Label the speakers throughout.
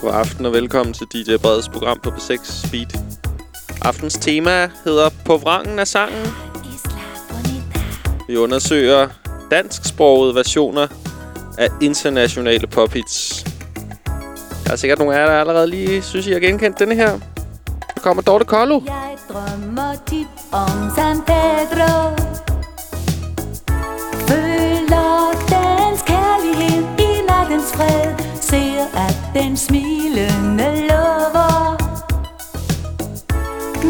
Speaker 1: God aften og velkommen til DJ Breds program på B6 Speed. Aftens tema hedder På vrangen af sangen. Vi undersøger dansksprogede versioner af internationale pophits. Der er sikkert nogle af jer, der allerede lige synes, I har genkendt denne her. Der kommer Dorte Kollo.
Speaker 2: Jeg drømmer tit om San Pedro den smilende lover.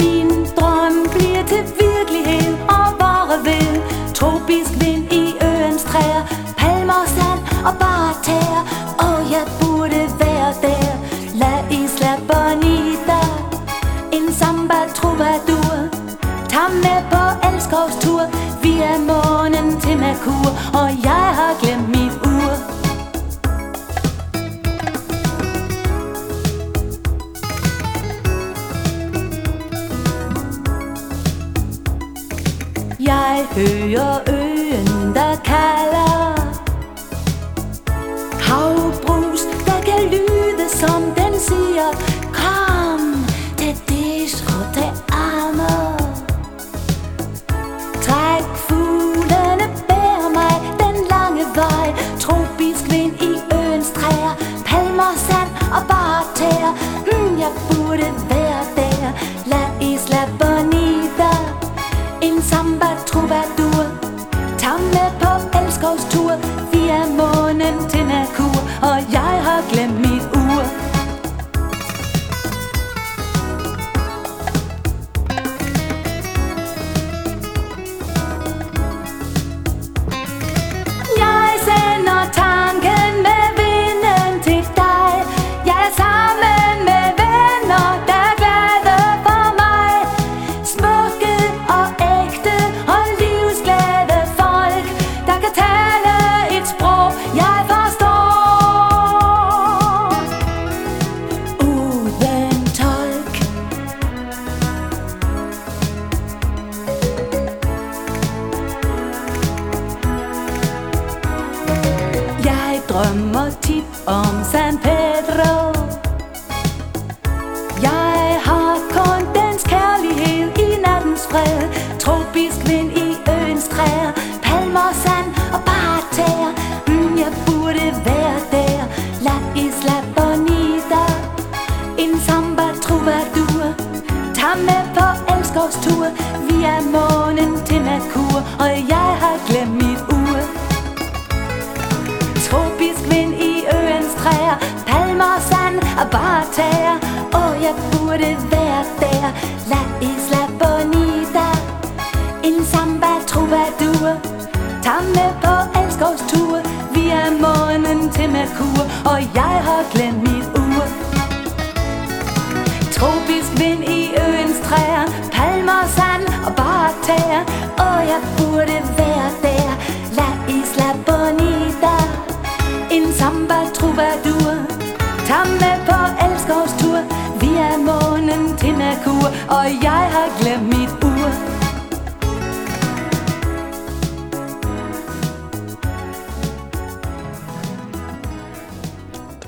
Speaker 2: Min drøm bliver til virkelighed og bare ved Tropisk vind i øens træer. Palmer, sand og bare tæer Og jeg burde være der. La Isla Bonita En samba troubadour Tag med på elskovstur. Er månen til Merkur Og jeg har glemt hører øen, der kalder. Havbrus, der kan lyde som den siger.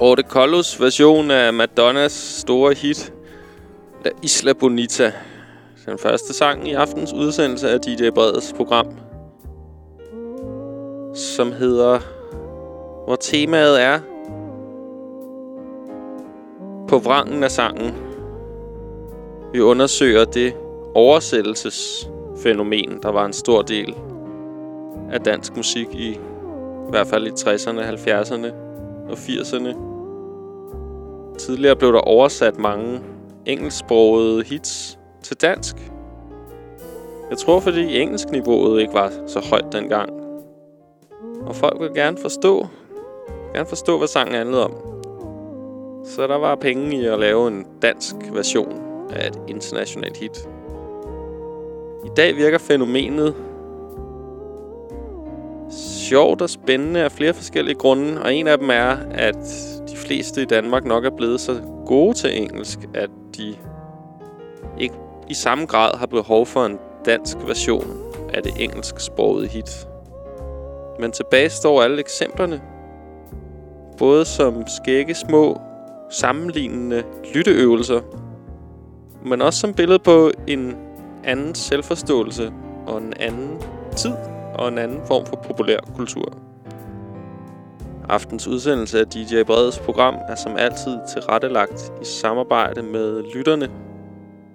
Speaker 1: Orte Collos version af Madonnas store hit La Isla Bonita. Den første sang i aftens udsendelse af DJ Breds program. Som hedder... Hvor temaet er... På vrangen af sangen. Vi undersøger det oversættelsesfænomen, der var en stor del af dansk musik i, i hvert fald i 60'erne, 70'erne og 80'erne. Tidligere blev der oversat mange engelsksprogede hits til dansk. Jeg tror, fordi engelskniveauet ikke var så højt dengang. Og folk ville gerne forstå, gerne forstå, hvad sangen handlede om. Så der var penge i at lave en dansk version af et internationalt hit. I dag virker fænomenet sjovt og spændende af flere forskellige grunde, og en af dem er, at de fleste i Danmark nok er blevet så gode til engelsk, at de ikke i samme grad har behov for en dansk version af det engelsksprogede hit. Men tilbage står alle eksemplerne. Både som skægge små sammenlignende lytteøvelser, men også som billede på en anden selvforståelse og en anden tid og en anden form for populær kultur. Aftens udsendelse af DJ Breds program er som altid tilrettelagt i samarbejde med lytterne.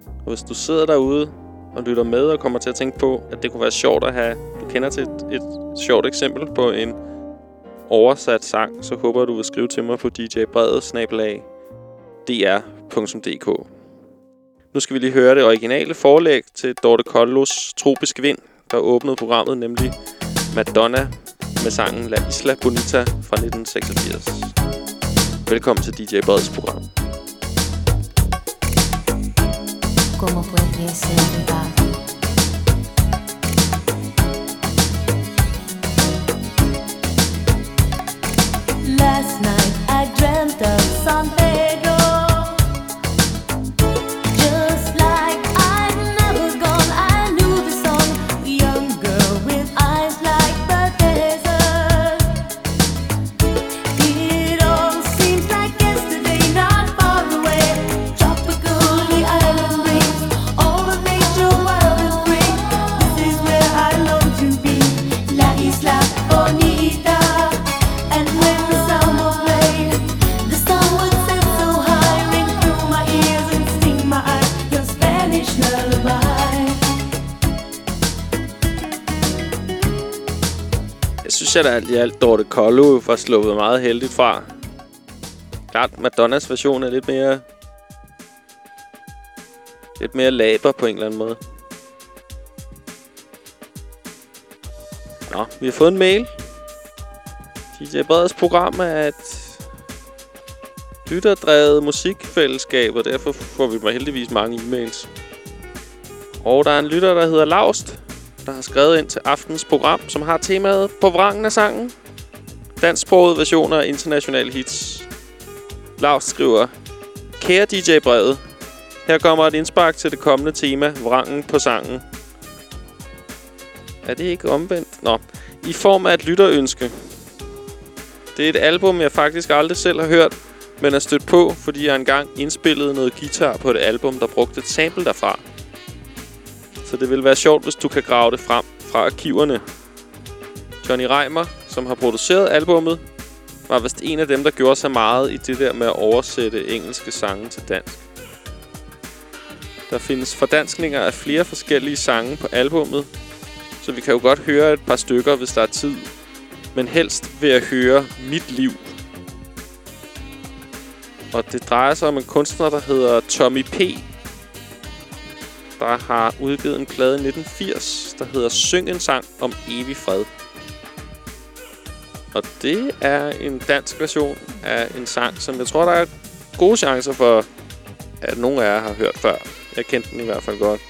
Speaker 1: Og hvis du sidder derude og lytter med og kommer til at tænke på, at det kunne være sjovt at have... Du kender til et, et sjovt eksempel på en oversat sang, så håber du vil skrive til mig på djbredet.dr.dk Nu skal vi lige høre det originale forlæg til Dorte Kollos Tropiske Vind, der åbnede programmet, nemlig Madonna med sangen La Isla Bonita fra 1986. Velkommen til DJ Breds program. Como fue of something synes jeg da alt i alt, Dorte Kollo var sluppet meget heldigt fra. Klart, Madonnas version er lidt mere... Lidt mere laber på en eller anden måde. Nå, vi har fået en mail. DJ Breders program er et lytterdrevet musikfællesskab, og derfor får vi heldigvis mange e-mails. Og der er en lytter, der hedder Laust, der har skrevet ind til aftens program, som har temaet på vrangen af sangen. Dansksproget versioner af internationale hits. Lars skriver, Kære DJ Brevet, her kommer et indspark til det kommende tema, vrangen på sangen. Er det ikke omvendt? Nå. I form af et lytterønske. Det er et album, jeg faktisk aldrig selv har hørt, men er stødt på, fordi jeg engang indspillede noget guitar på et album, der brugte et sample derfra så det vil være sjovt, hvis du kan grave det frem fra arkiverne. Johnny Reimer, som har produceret albummet, var vist en af dem, der gjorde sig meget i det der med at oversætte engelske sange til dansk. Der findes fordanskninger af flere forskellige sange på albummet, så vi kan jo godt høre et par stykker, hvis der er tid. Men helst vil jeg høre Mit Liv. Og det drejer sig om en kunstner, der hedder Tommy P., der har udgivet en plade i 1980, der hedder Syng en sang om evig fred. Og det er en dansk version af en sang, som jeg tror, der er gode chancer for, at nogen af jer har hørt før. Jeg kendte den i hvert fald godt.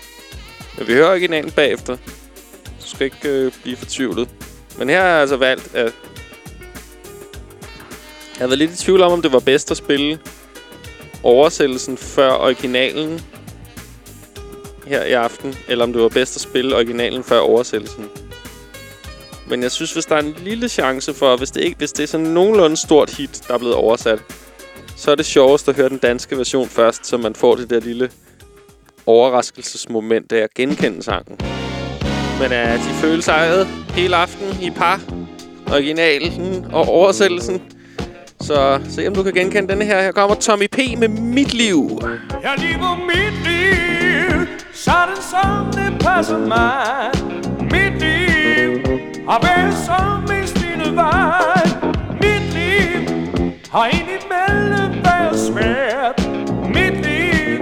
Speaker 1: Men vi hører originalen bagefter. Du skal ikke øh, blive fortvivlet. Men her har jeg altså valgt, at... Jeg har været lidt i tvivl om, om det var bedst at spille oversættelsen før originalen her i aften, eller om det var bedst at spille originalen før oversættelsen. Men jeg synes, hvis der er en lille chance for, hvis det, ikke, hvis det er sådan nogenlunde stort hit, der er blevet oversat, så er det sjovest at høre den danske version først, så man får det der lille overraskelsesmoment af at genkende sangen. Men at de føles ejet hele aften i par, originalen og oversættelsen. Så se om du kan genkende denne her. Her kommer Tommy P. med Mit Liv.
Speaker 3: Jeg lever mit liv sådan som det passer mig. Mit liv har været som en stille vej Mit liv har indimellem været svært. Mit liv,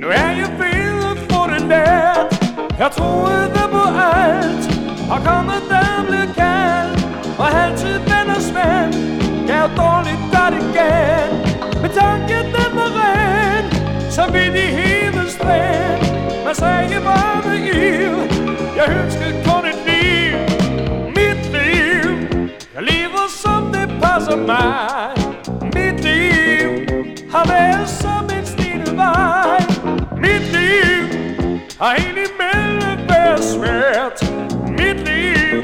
Speaker 3: nu er jeg ved at få det lært. Jeg troede på alt Og kommet der blev kaldt. Og altid vender svært Gav dårligt, gør det igen Men tanken den var ren Så vidt i himmelens jeg sagde varme ild. Jeg ønskede kun et liv. Mit liv. Jeg lever som det passer mig. Mit liv Har været som en stille vej. Mit liv Har indimellem været svært. Mit liv.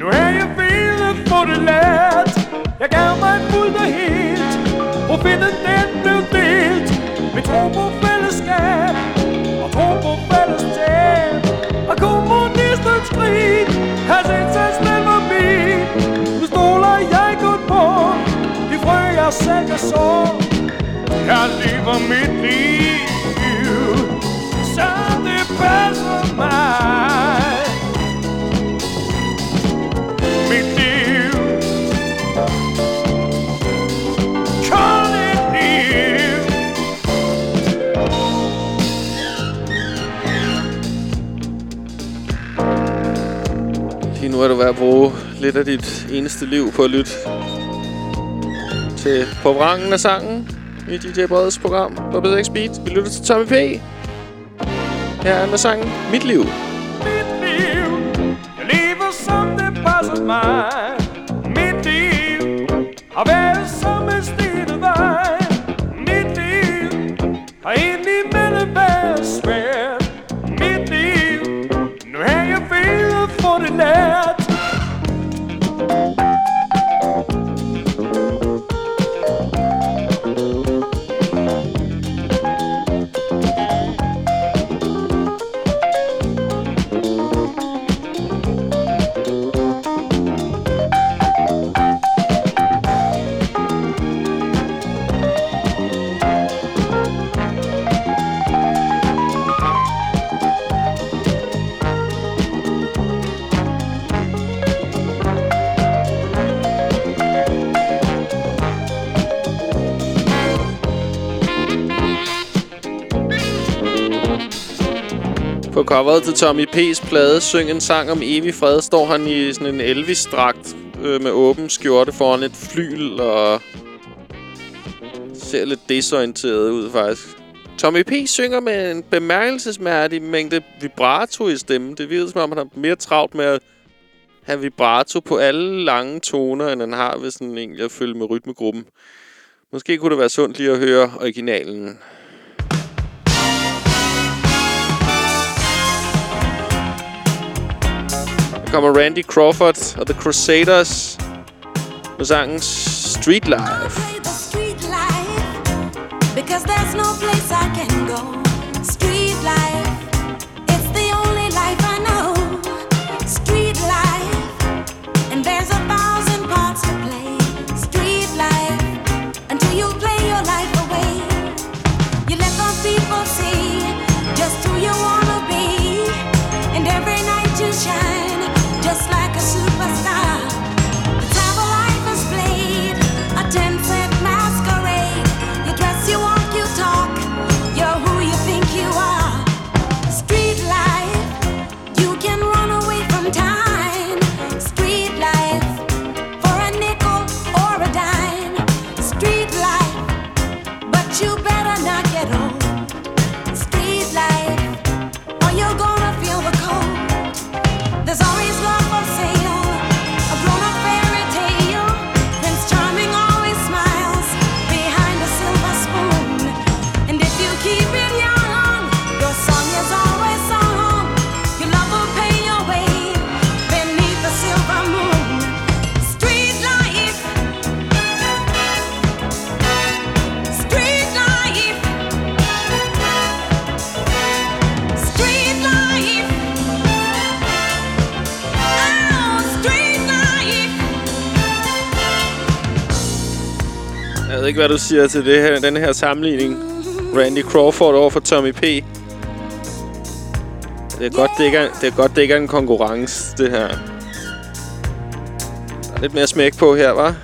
Speaker 3: Nu er jeg ved at få det lært. Jeg gav mig fuldt og helt Profet den blev delt Vi tror på Hans indsats den var min Nu stoler jeg kun på De frø jeg selv kan så Jeg lever mit liv. Så det passer mig.
Speaker 1: Lige nu er du ved at bruge lidt af dit eneste liv på at lytte til på vrangen af sangen i DJ Breds program på BDX Beat. Vi lytter til Tommy P. Her er med sangen Mit Liv.
Speaker 3: mit liv Jeg lever som det passer mig
Speaker 1: coveret til Tommy P's plade Syng en sang om evig fred står han i sådan en Elvis-dragt øh, med åben skjorte foran et flyl og ser lidt desorienteret ud faktisk. Tommy P. synger med en bemærkelsesmærdig mængde vibrato i stemmen. Det virker som om, han har mere travlt med at have vibrato på alle lange toner, end han har ved sådan egentlig at følge med rytmegruppen. Måske kunne det være sundt lige at høre originalen. Kommer Randy Crawford og The Crusaders med sangen Street Life.
Speaker 4: street life because there's no place I can go.
Speaker 1: Ikke, hvad du siger til det her, den her sammenligning. Randy Crawford over for Tommy P. Det er godt, det ikke er, det er godt, det ikke er en konkurrence, det her. Der er lidt mere smæk på her, var?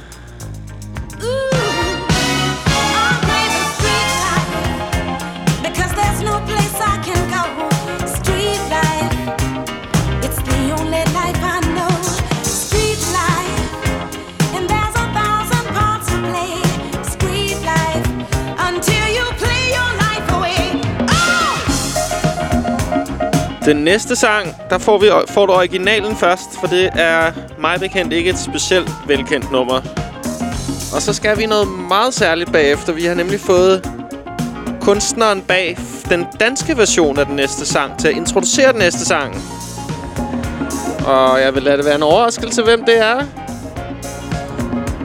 Speaker 1: Den næste sang, der får, vi, får du originalen først, for det er mig bekendt ikke et specielt velkendt nummer. Og så skal vi noget meget særligt bagefter. Vi har nemlig fået kunstneren bag den danske version af den næste sang til at introducere den næste sang. Og jeg vil lade det være en overraskelse, hvem det er.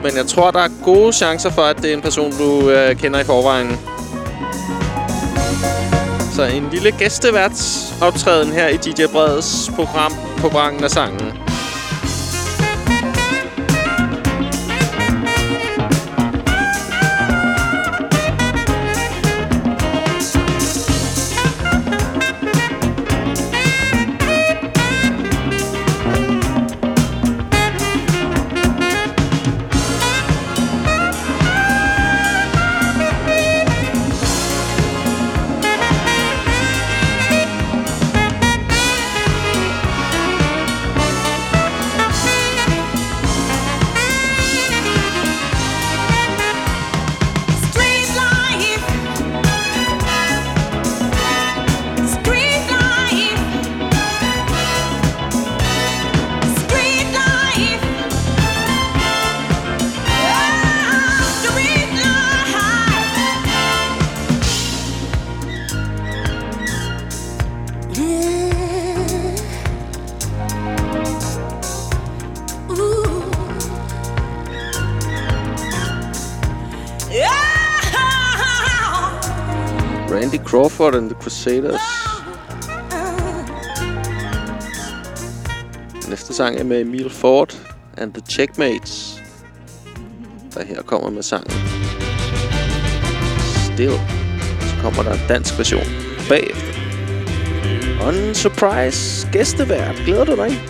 Speaker 5: Men jeg tror, der er gode chancer for, at det er en person, du øh, kender i forvejen. Så en lille gæsteværts optræden her i DJ Breds program på Brangen af Sangen. Crawford and the Crusaders. Næste sang er med Emil Ford and the Checkmates, der her kommer med sangen Still. Så kommer der en dansk version bagefter. Og en surprise gæstevært. Glæder du dig?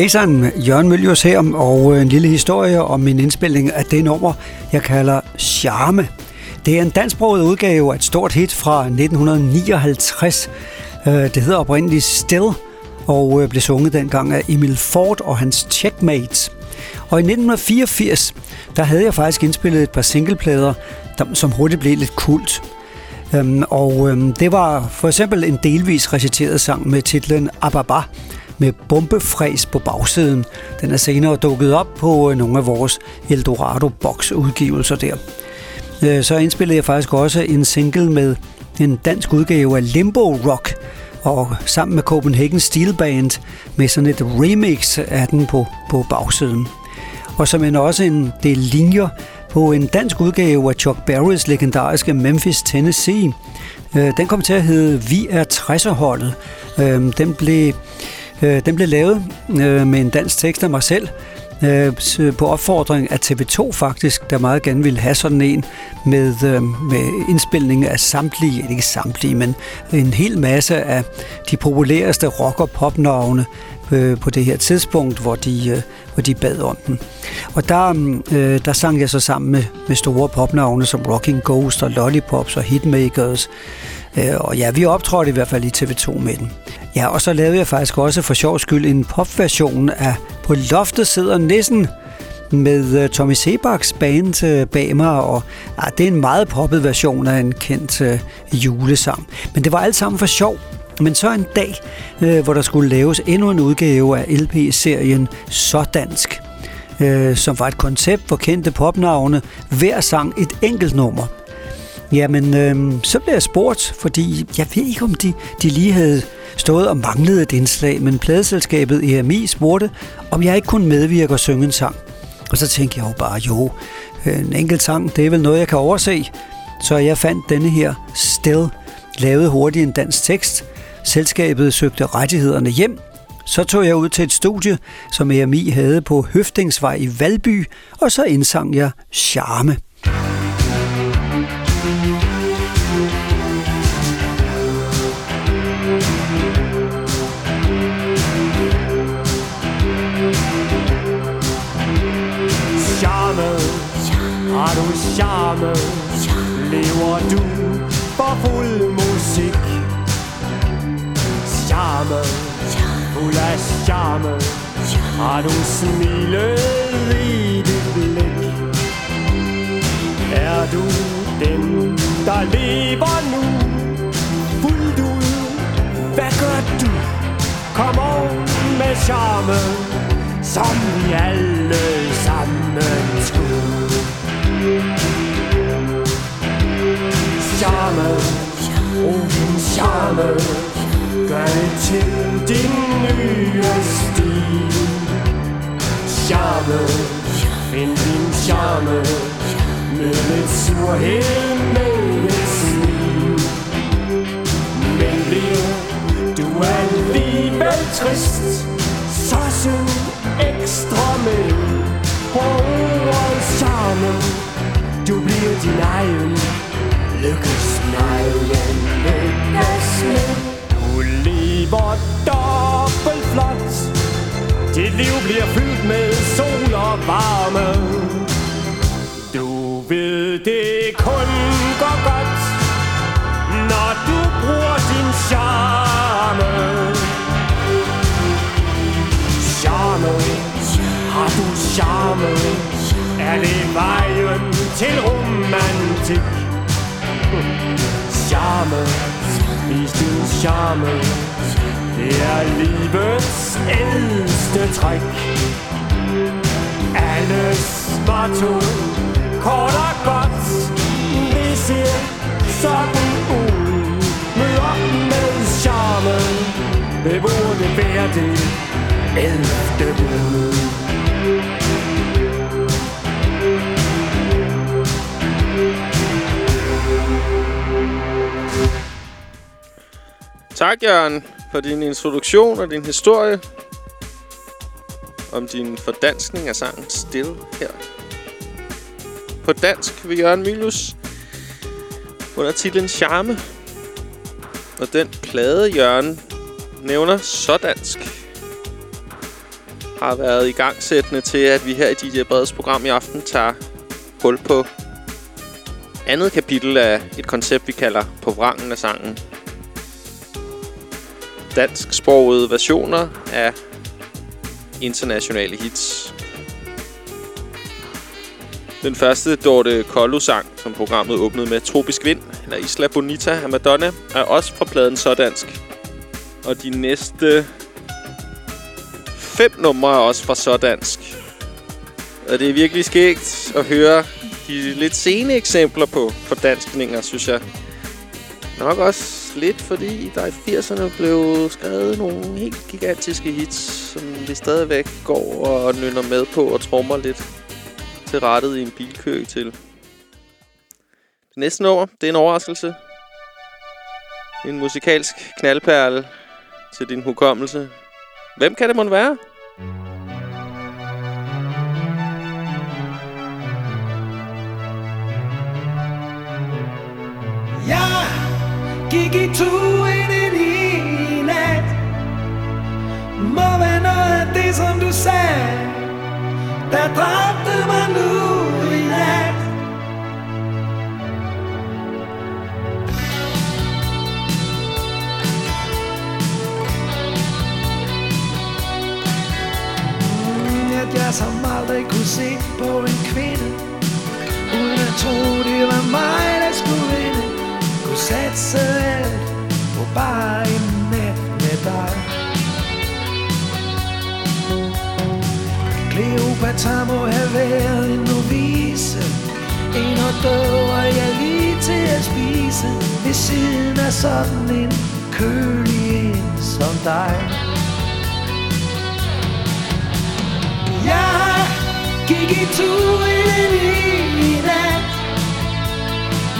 Speaker 6: Hejsan, Jørgen Møljus her, og øh, en lille historie om min indspilning af det nummer, jeg kalder Charme. Det er en dansksproget udgave af et stort hit fra 1959. Øh, det hedder oprindeligt Still, og øh, blev sunget dengang af Emil Ford og hans Checkmates. Og i 1984, der havde jeg faktisk indspillet et par singleplader, som hurtigt blev lidt kult. Øhm, og øhm, det var for eksempel en delvis reciteret sang med titlen Ababa, med bombefræs på bagsiden. Den er senere dukket op på øh, nogle af vores Eldorado Box udgivelser der. Øh, så indspillede jeg faktisk også en single med en dansk udgave af Limbo Rock, og sammen med Copenhagen Steel Band med sådan et remix af den på, på bagsiden. Og som en også en del linjer på en dansk udgave af Chuck Berrys legendariske Memphis, Tennessee. Øh, den kom til at hedde Vi er 60'erholdet. Den blev Øh, den blev lavet øh, med en dansk tekst af mig selv, øh, på opfordring af TV2 faktisk, der meget gerne ville have sådan en med, øh, med indspilning af samtlige, ikke samtlige, men en hel masse af de populæreste rock- og popnavne øh, på det her tidspunkt, hvor de, øh, hvor de bad om den. Og der, øh, der sang jeg så sammen med, med store popnavne som Rocking Ghost og Lollipops og Hitmakers. Øh, og ja, vi optrådte i hvert fald i TV2 med den. Ja, og så lavede jeg faktisk også for sjov skyld en popversion af På loftet sidder nissen med uh, Tommy Sebaks band uh, bag mig, og ja, det er en meget poppet version af en kendt uh, julesang. Men det var alt sammen for sjov. Men så en dag, uh, hvor der skulle laves endnu en udgave af LP-serien Så Dansk, uh, som var et koncept, hvor kendte popnavne hver sang et enkelt nummer. Jamen, øh, så blev jeg spurgt, fordi jeg ved ikke, om de, de lige havde stået og manglet et indslag, men pladeselskabet EMI spurgte, om jeg ikke kunne medvirke og synge en sang. Og så tænkte jeg jo bare, jo, øh, en enkelt sang, det er vel noget, jeg kan overse. Så jeg fandt denne her Still, lavet hurtigt en dansk tekst. Selskabet søgte rettighederne hjem. Så tog jeg ud til et studie, som EMI havde på Høftingsvej i Valby, og så indsang jeg Charme.
Speaker 7: Charme, lever du for fuld musik? Charme, fuld af charme. Har du smilet i dit blik? Er du den, der lever nu? Fuldt ud, hvad gør du? Kom on med charme. Som vi alle sammen skulle Charme, brug din charme. Gør det til din nye stil. Charme, find din charme. Med lidt surhed, med et smil. Men bliver du alligevel trist Så syng ekstra med. På ordet charme. Du bliver din egen. Lykkes nejen Lykkes med Du lever dobbelt flot. Dit liv bliver fyldt med sol og varme. Du ved det kun går godt Når du bruger din charme. Charme. Har du charme? Er det vejen til romantik. Charme. Vis din charme. Det er livets ældste træk. Alles motto Kort og godt. Vi ser sådan ud. Mød op med charme. Det burde være det? Ældste bud.
Speaker 1: Tak, Jørgen, for din introduktion og din historie om din fordanskning af sangen Still her. På dansk vil Jørgen Mylius under titlen Charme. Og den plade, Jørgen nævner så dansk, har været i gangsættende til, at vi her i DJ Breds program i aften tager hul på andet kapitel af et koncept, vi kalder På vrangen af sangen dansksprogede versioner af internationale hits. Den første Dorte Kollo-sang, som programmet åbnede med Tropisk Vind, eller Isla Bonita af Madonna, er også fra pladen Så Dansk. Og de næste fem numre er også fra Så Dansk. Og det er virkelig skægt at høre de lidt sene eksempler på fordanskninger, synes jeg. Nok også lidt, fordi der i 80'erne blev skrevet nogle helt gigantiske hits, som vi stadigvæk går og nynner med på og trommer lidt til rettet i en bilkø til. Det næste nummer, det er en overraskelse. En musikalsk knaldperle til din hukommelse. Hvem kan det måtte være? Yeah!
Speaker 8: Gik i to ind i nat Må være noget af det, som du sagde Der dræbte mig nu i nat. Mm, At jeg som aldrig kunne se på en kvinde Uden at tro, det var mig, der skulle vinde satse alt på bare en nat med dig. Cleopatra må have været en novise. En og død, og jeg lige til at spise. Ved siden af sådan en kølig en som dig. Jeg gik i tur ind i nat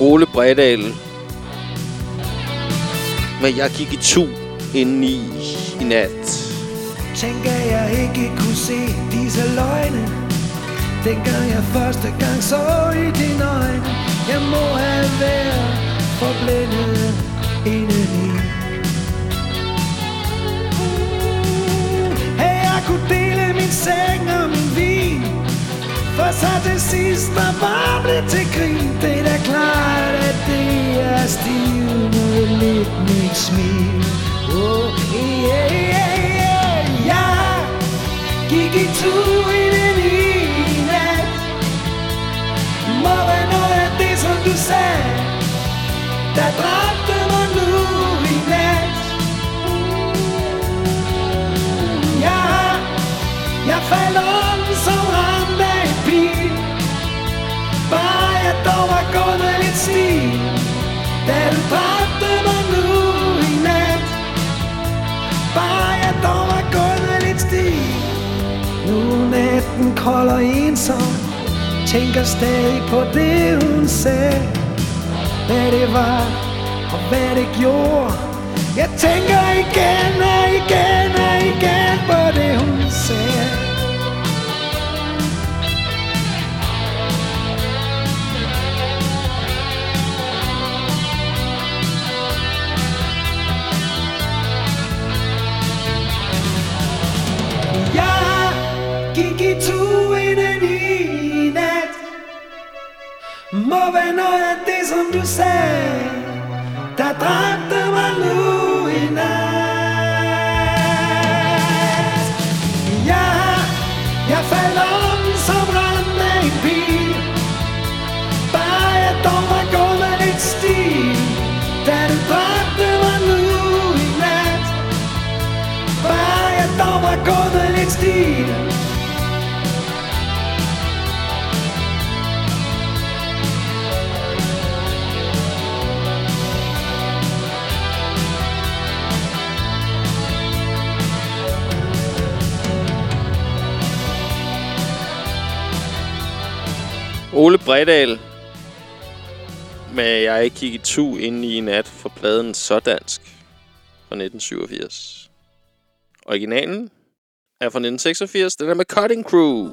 Speaker 1: Ole Bredal. Men jeg gik i tu indeni i nat.
Speaker 8: Tænker jeg ikke kunne se disse løgne Dengang jeg første gang så i dine øjne Jeg må have været forblændet indeni Hey, jeg kunne dele min seng og min vin for så det sidste der bare blev til grin Det er da klart, at det er stivnet lidt mit smil. Oh, yeah, yeah, yeah Jeg gik i tur i den ene nat. Må være noget af det, som du sagde Der dræbte mig nu i nat. Jeg, jeg faldt om som dog var gået lidt stil. Da du dræbte mig nu i nat Bare jeg dog var gået lidt stil. Nu er natten kold og ensom Tænker stadig på det hun sagde Hvad det var og hvad det gjorde Jeg tænker igen og igen og igen på det hun sagde Må være noget af det, som du sagde Der dræbte mig nu i nat Ja, jeg faldt om som ramt af en pil Bare jeg dog var gået med lidt stil Da du dræbte mig nu i nat Bare jeg dog var gået med lidt stil
Speaker 1: Ole Bredal. Men jeg gik i tu ind i nat for pladen Så Dansk fra 1987. Originalen er fra 1986. Den er med Cutting Crew.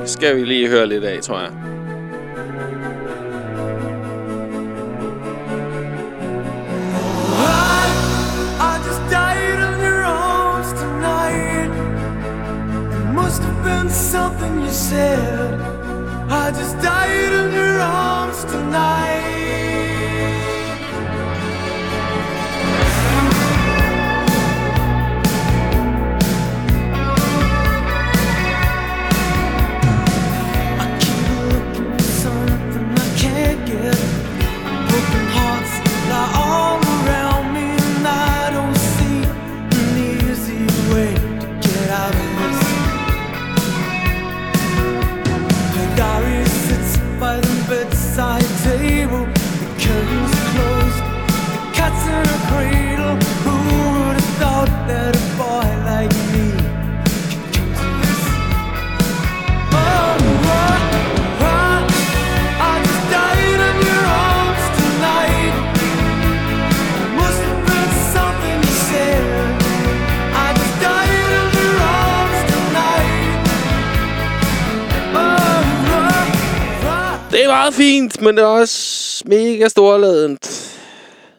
Speaker 1: Det skal vi lige høre lidt af, tror jeg.
Speaker 8: Something you said. I just died in your arms tonight. I
Speaker 1: meget fint, men det er også mega storladent.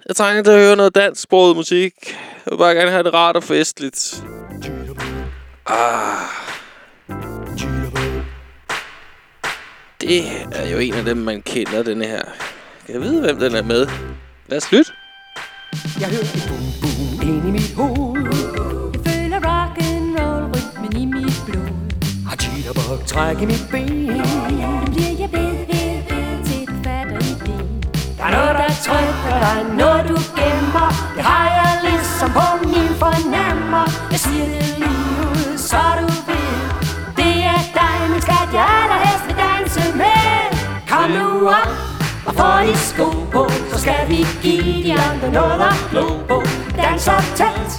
Speaker 1: Jeg trænger til at høre noget dansksproget musik. Jeg vil bare gerne have det rart og festligt. Ah. Det er jo en af dem, man kender, den her. Kan jeg vide, hvem den er med? Lad os lytte.
Speaker 9: Jeg hører et boom boom ind i mit hoved
Speaker 10: Jeg føler rock and roll rytmen i mit blod.
Speaker 9: Har jitterbug træk i mit ben
Speaker 10: Nu bliver
Speaker 9: Der er noget, der trykker der er noget du gemmer. Det har jeg ligesom på min fornemmer.
Speaker 10: Jeg siger det lige ud, så du ved. Det er dig, min skat, jeg allerhelst vil danse med.
Speaker 9: Kom nu op og få de sko på. Så skal vi give de andre noget at glo på. Danser tæt,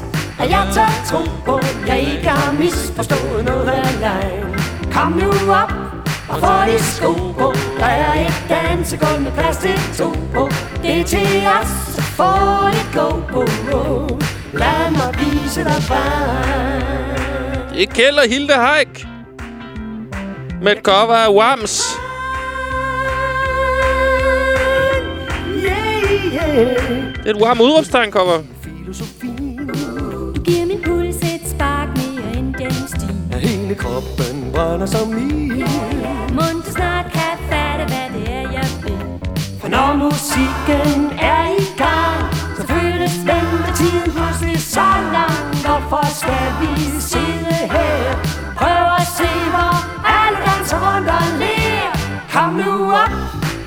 Speaker 9: at jeg tør tro på. Jeg ikke har misforstået noget af lejen. Kom nu op og få de sko på Der er et dansegulv med plads til to på Det er til os, så få det go på Lad mig vise dig vejen
Speaker 1: Det er Kjeld og Hilde Haik. Med et cover af Wams.
Speaker 9: Yeah, yeah
Speaker 1: Det er et Wham udråbstegn cover.
Speaker 9: Filosofien
Speaker 10: Du giver min puls et spark mere end den stil.
Speaker 9: at hele kroppen brænder som i
Speaker 10: Mund
Speaker 9: når musikken er i gang Så føles ventetiden pludselig så lang. Hvorfor skal vi sidde her Prøv at se hvor alle danser rundt og ler Kom nu op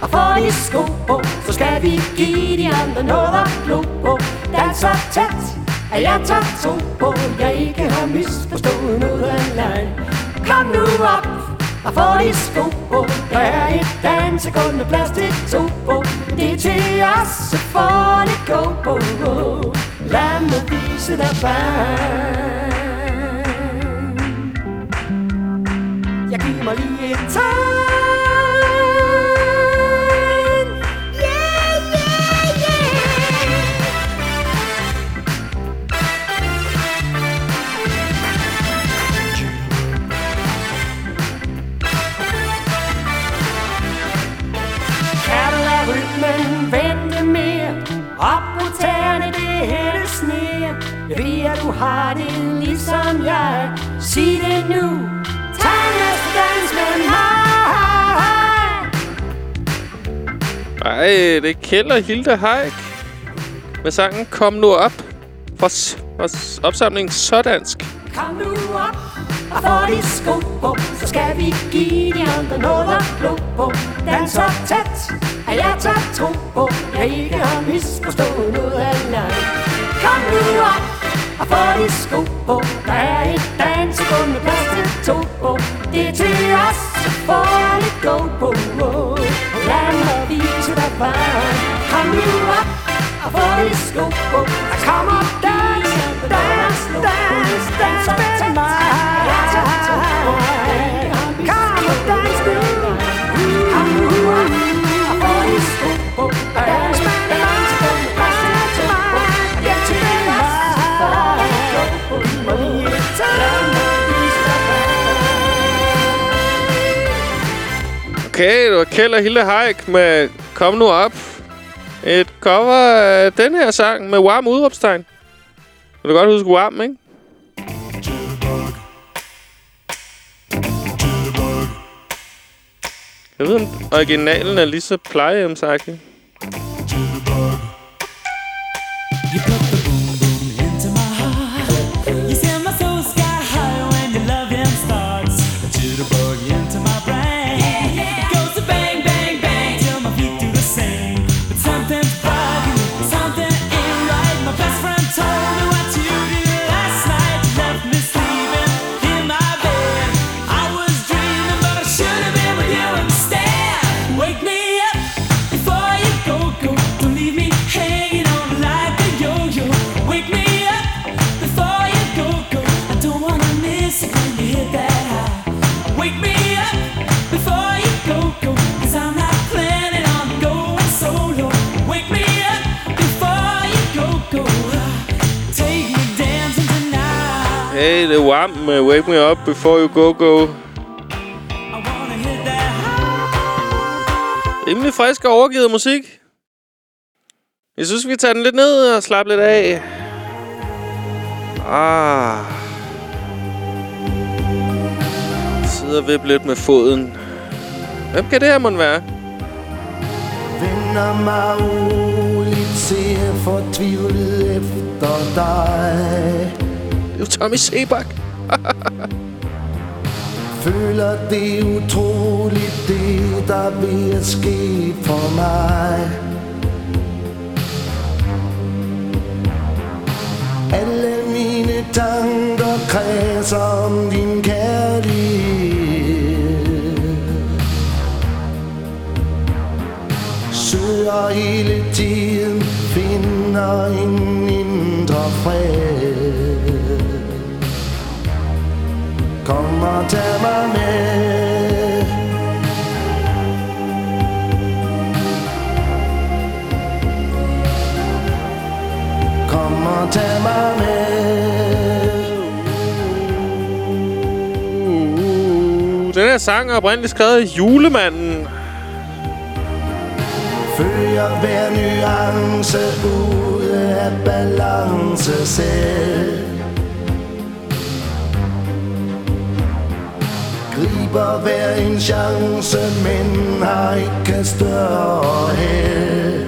Speaker 9: og få de sko på Så skal vi give de andre noget at glo på. Danser tæt at jeg tager to på. Jeg ikke har misforstået noget af leg Kom nu op og få de sko på Der er et dansegulv med plads til to på. Det er til os, så får det gå på Lad mig vise dig vejen. Jeg giver mig lige et tag. Ved, at du har det ligesom jeg Sig det nu Tag næste dans med mig
Speaker 1: Ej, det er Kjeld og Hilde Haik. Med sangen Kom nu op. S- opsamlingen Så Dansk.
Speaker 9: Kom nu op og få de sko på Så skal vi give de andre noget at glo på Dans så tæt, at jeg tager tro på Jeg ikke har misforstået noget af Kom nu op og få de sko på Der er et dansegulv med plads til to på Det er til os, så får det go på Lad mig vise dig vejen Kom nu op og få de sko på Der kommer dans, dans, dans, dans med mig
Speaker 1: Okay, det var Kjell og Hilde Haik med Kom nu op. Et cover af den her sang med Wham udråbstegn. Kan du godt huske Warm, ikke? Jeg ved, om originalen er lige så plejehjemsagtig.
Speaker 8: You put
Speaker 1: Hey, the er Wham Wake Me Up Before You Go Go. Rimelig frisk og overgivet musik. Jeg synes, vi tager den lidt ned og slapper lidt af. Ah. Sidder og lidt med foden. Hvem kan det her måtte være?
Speaker 11: Vender mig roligt, at fortvivlet efter dig
Speaker 1: jo Tommy Sebak.
Speaker 11: Føler det utroligt, det der vil at ske for mig. Alle mine tanker kredser om din kærlighed. Søger hele tiden, finder en indre fred. Kom og tag mig med. Kom og tag mig med.
Speaker 1: Den her sang er oprindeligt skrevet af Julemanden.
Speaker 11: Følger hver nuance ude af balance selv Griber hver en chance, men har ikke større held.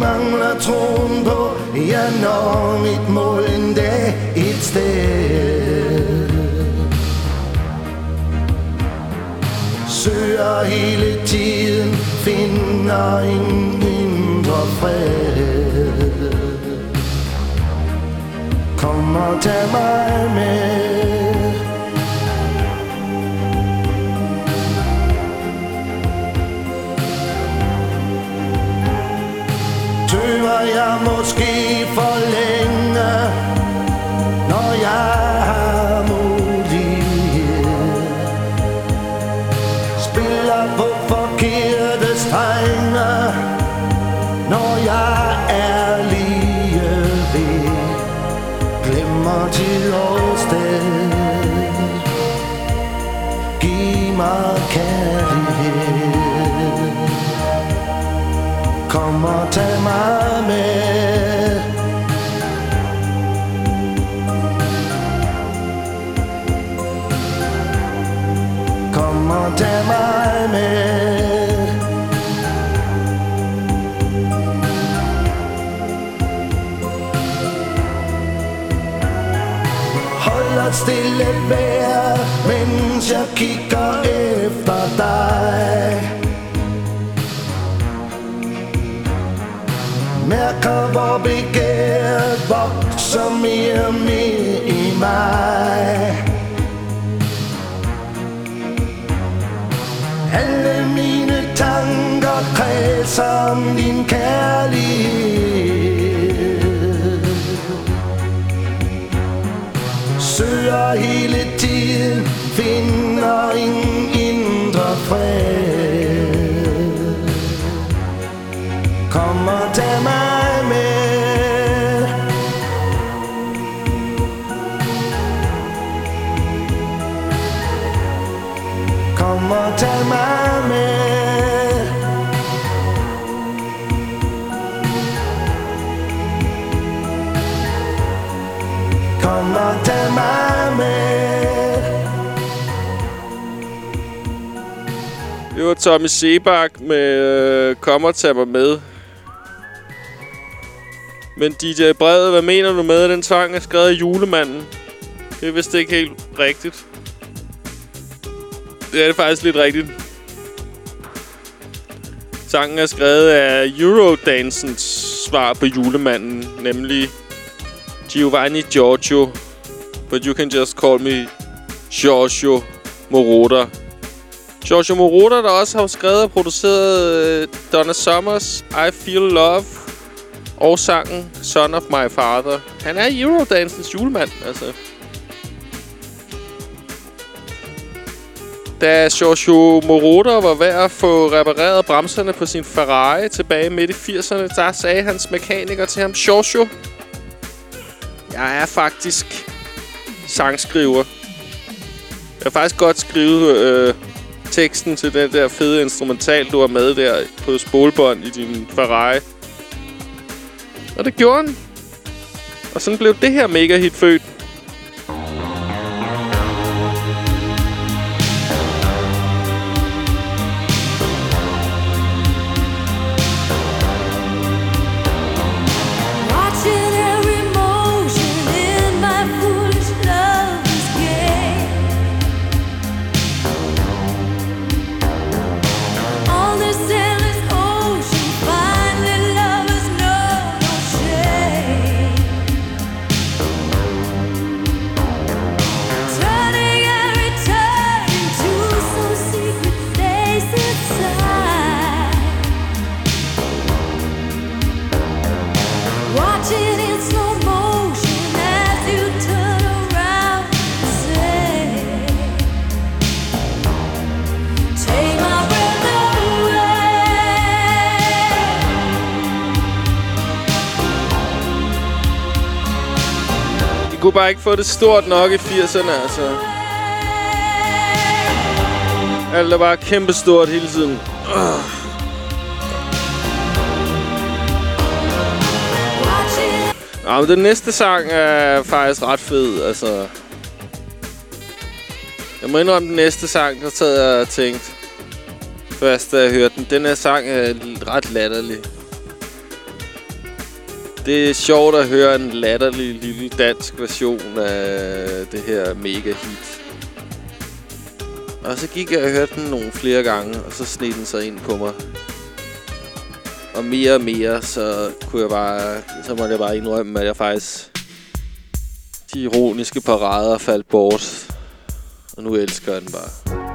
Speaker 11: Mangler troen på, jeg når mit mål en dag et sted. Søger hele tiden, finder ingen indre fred. Kom og tag mig med. Tøver jeg måske for længe Når jeg Kom og tag mig med. Holder stille vejr, mens jeg kigger efter dig. Mærker, hvor begæret vokser mere og mere i mig tanker kredser om din kærlighed. Søger hele tiden, finder ingen indre fred. Kom og tag mig med. Kom og tag mig med.
Speaker 1: Det var Tommy Sebak med øh, Kom og tag mig med. Men DJ Brede, hvad mener du med, at den sang er skrevet af julemanden? Det er vist ikke helt rigtigt. Det er det faktisk lidt rigtigt. Sangen er skrevet af Eurodansens svar på julemanden, nemlig Giovanni Giorgio. But you can just call me Giorgio Moroder. Giorgio Moroder, der også har skrevet og produceret øh, Donna Summers I Feel Love og sangen Son of My Father. Han er Eurodancens julemand, altså. Da Giorgio Moroder var ved at få repareret bremserne på sin Ferrari tilbage midt i 80'erne, der sagde hans mekaniker til ham, Giorgio, jeg er faktisk sangskriver. kan faktisk godt skrive øh, teksten til den der fede instrumental, du har med der på spolebånd i din Ferrari. Og det gjorde han. Og sådan blev det her mega hit født. De bare ikke fået det stort nok i 80'erne, altså. Alt er bare kæmpestort hele tiden. Ja, men den næste sang er faktisk ret fed, altså. Jeg må indrømme, den næste sang, der sad jeg og tænkte, først da jeg hørte den, den her sang er ret latterlig. Det er sjovt at høre en latterlig lille dansk version af det her mega hit. Og så gik jeg og hørte den nogle flere gange, og så sned den sig ind på mig. Og mere og mere, så kunne jeg bare... Så måtte jeg bare indrømme, at jeg faktisk... De ironiske parader faldt bort. Og nu elsker jeg den bare.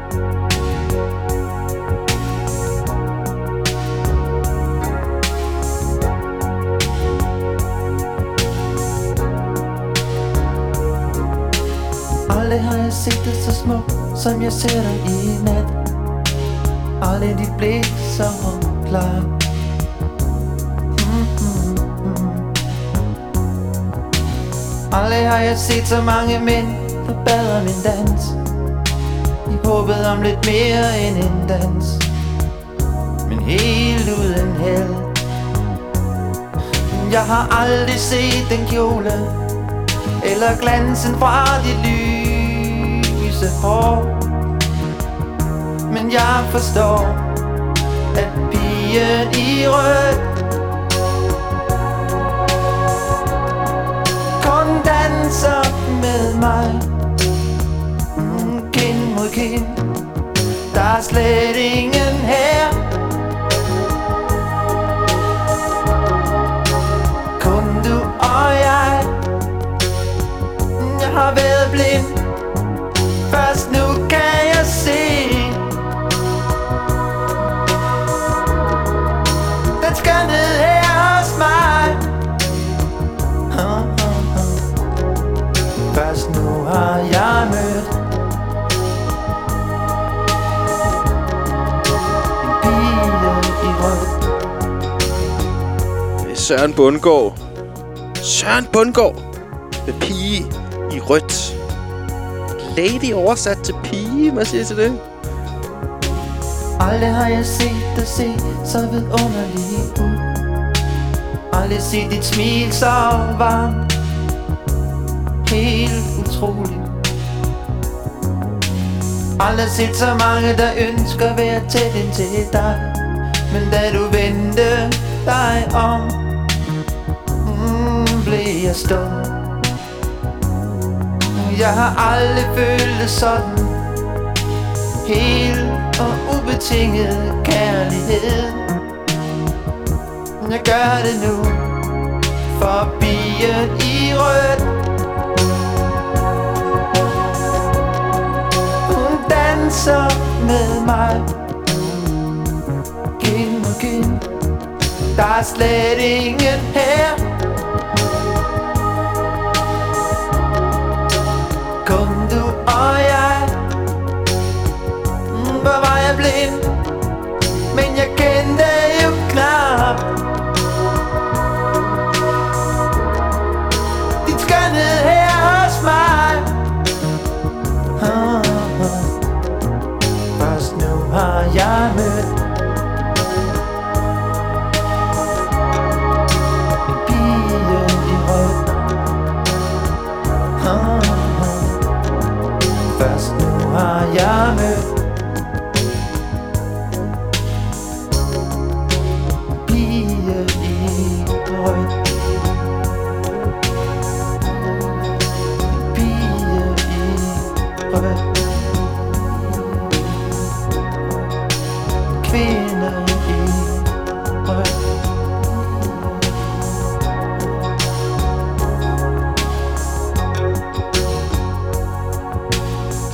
Speaker 12: Aldrig har jeg set dig så smuk, som jeg ser dig i nat. Aldrig dit blik så klart Aldrig har jeg set så mange mænd, der min dans. I håbet om lidt mere end en dans. Men helt uden held. Jeg har aldrig set den kjole Eller glansen fra dit lyse hår Men jeg forstår At pigen i rødt Kun danser med mig. Mm, kind mod kind. Der er slet ingen her. Kun du og jeg. Mm, jeg har været blind.
Speaker 1: Søren Bundgaard. Søren Bundgaard. Med pige i rødt. Lady oversat til pige. Hvad siger til det?
Speaker 12: Aldrig har jeg set dig se så vidunderlig ud Aldrig set dit smil så varmt Helt utroligt Aldrig set så mange der ønsker at være tæt ind til dig Men da du vendte dig om jeg stå. Jeg har aldrig følt det sådan. Helt og ubetinget kærlighed. Jeg gør det nu. For bier i rødt. Hun danser med mig. Kind mod kind Der er slet ingen her. Og jeg Mm, Hvor var jeg blind?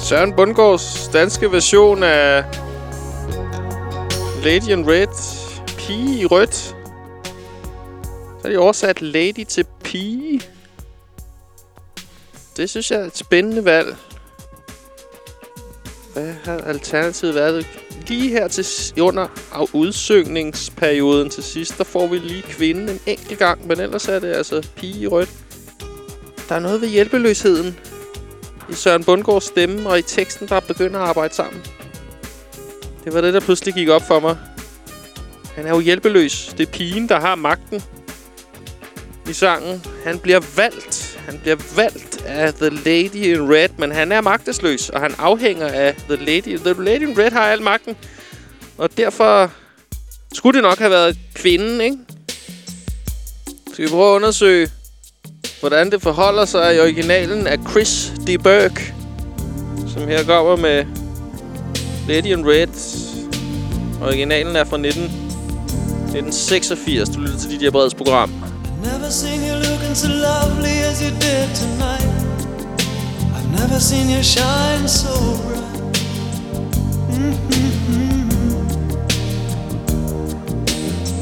Speaker 1: Søren Bundgaards danske version af Lady in Red. Pige i rødt. Så har de oversat Lady til pige. Det synes jeg er et spændende valg. Hvad har alternativet været? Lige her til under af udsøgningsperioden til sidst, der får vi lige kvinden en enkelt gang, men ellers er det altså pige i rødt. Der er noget ved hjælpeløsheden i Søren Bundgaards stemme og i teksten, der begynder at arbejde sammen. Det var det, der pludselig gik op for mig. Han er jo hjælpeløs. Det er pigen, der har magten i sangen. Han bliver valgt. Han bliver valgt af The Lady in Red, men han er magtesløs, og han afhænger af The Lady. The Lady in Red har al magten, og derfor skulle det nok have været kvinden, ikke? Skal vi prøve at undersøge, hvordan det forholder sig i originalen af Chris D. Burke, som her kommer med Lady in Red. Originalen er fra 19, 1986. Du lytter til dit Breds program.
Speaker 8: Never seen you looking so lovely as you did tonight. I've never seen you shine so bright. Mm-hmm.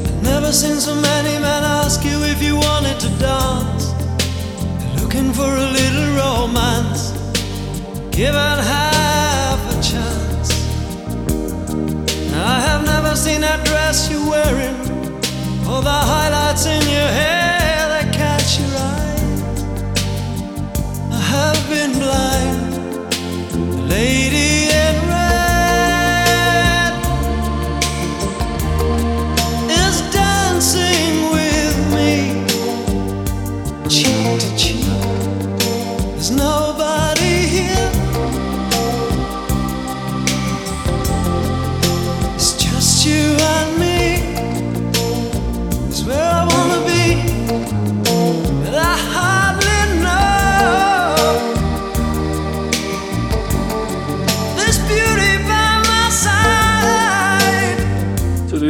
Speaker 8: I've never seen so many men ask you if you wanted to die. Given half a chance. I have never seen that dress you're wearing. All the highlights in your hair that catch your eye. I have been blind,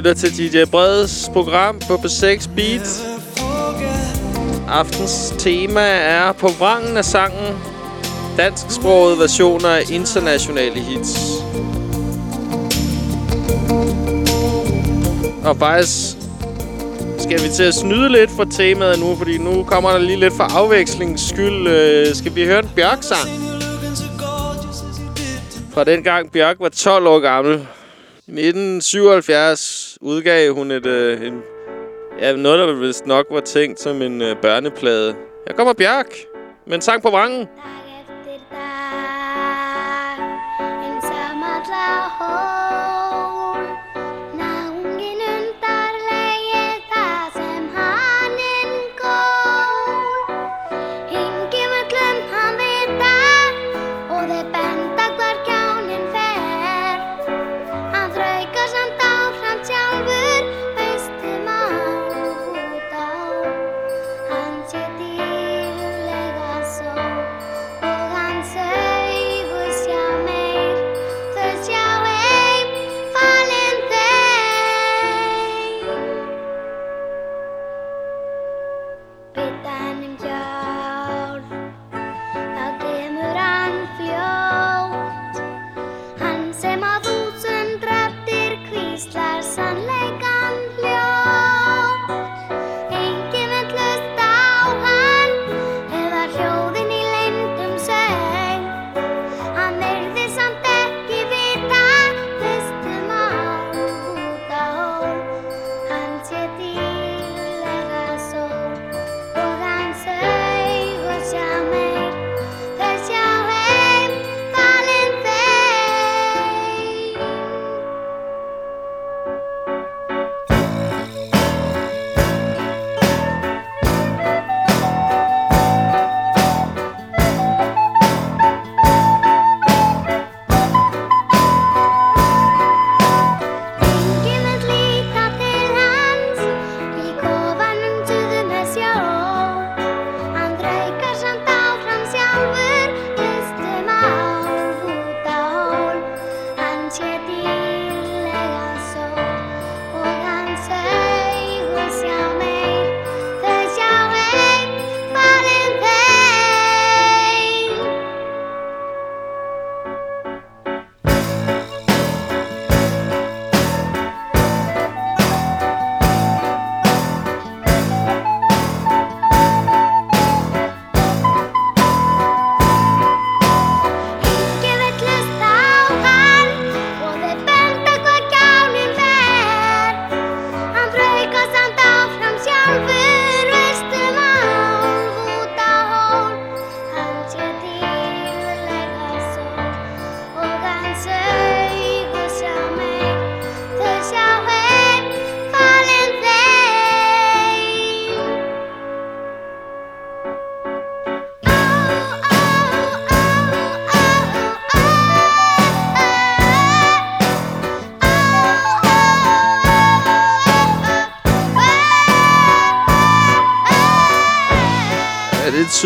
Speaker 1: lytter til DJ Breds program på B6 Beat. Aftens tema er på vrangen af sangen dansksprogede versioner af internationale hits. Og faktisk skal vi til at snyde lidt for temaet nu, fordi nu kommer der lige lidt for afvekslings skyld. Øh, skal vi høre en Bjørk-sang fra dengang Bjørk var 12 år gammel. I 1977 udgav hun et, øh, en, ja, noget, der vist nok var tænkt som en øh, børneplade. Her kommer Bjørk med en sang på vrangen.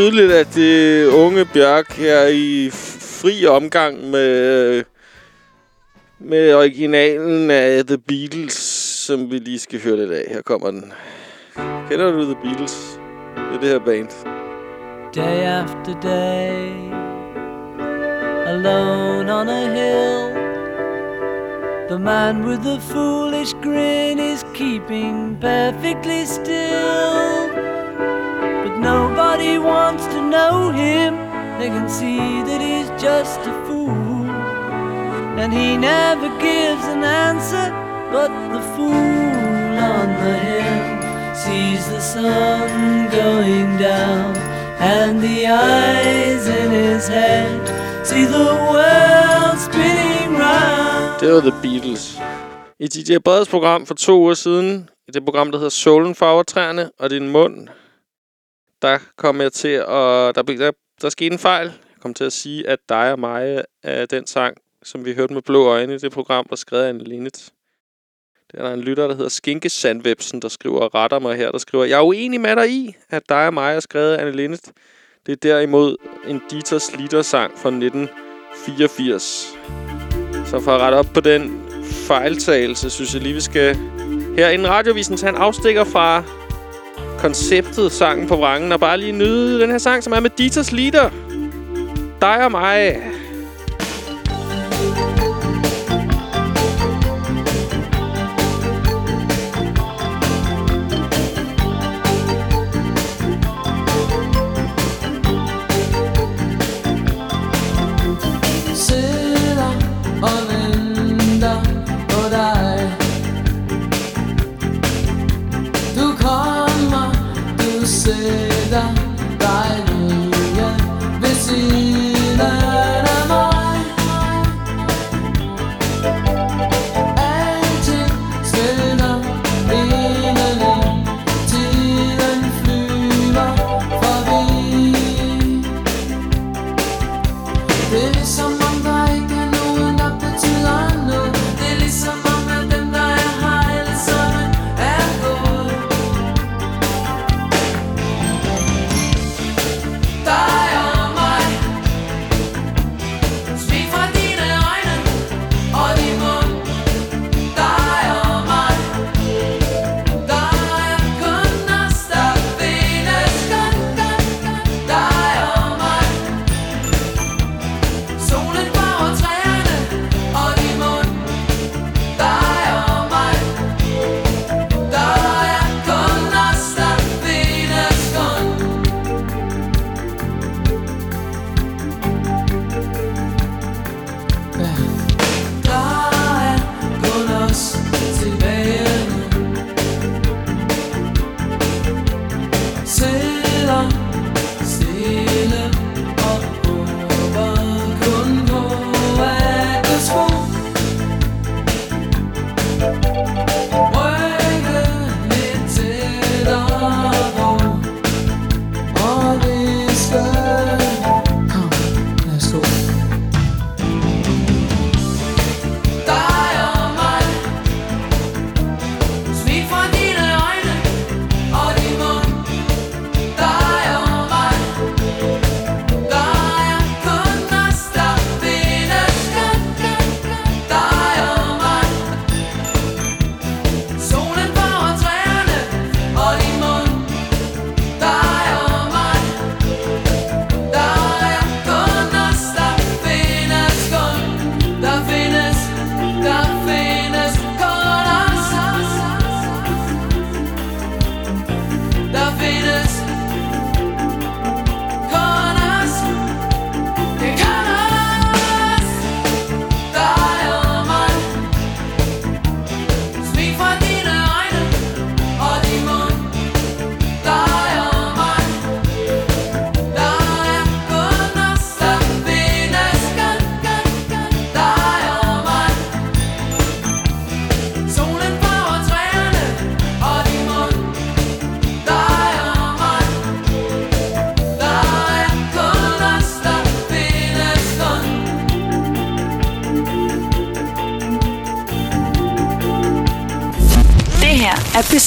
Speaker 13: Tydeligt, at det unge Bjørk er i fri omgang med, med originalen af The Beatles, som vi lige skal høre lidt af. Her kommer den. Kender du The Beatles? Det er det her band.
Speaker 1: day after day, alone on a hill. The man with the foolish grin is keeping perfectly still. Nobody wants to know him, they can see that he's just a fool. And he never gives an answer, but the fool on the hill sees the sun going down, and the eyes in his head see the world spinning round.
Speaker 13: Det var The Beatles. I DJ Breds program for to uger siden, i det program, der hedder Solen farver træerne og din mund, der kom jeg til at... Der, blev, der, der skete en fejl. Jeg kom til at sige, at dig og mig er den sang, som vi hørte med blå øjne i det program, der skrev Anne Linnet. Det er der en lytter, der hedder Skinke Sandvebsen, der skriver og retter mig her. Der skriver, jeg er uenig med dig i, at dig og mig er skrevet Anne Linnet. Det er derimod en Dieters Slitter-sang fra 1984. Så for at rette op på den fejltagelse, synes jeg lige, vi skal her i radiovisen tage en afstikker fra konceptet sangen på vrangen, og bare lige nyde den her sang, som er med Dieters Leader. Dig og mig.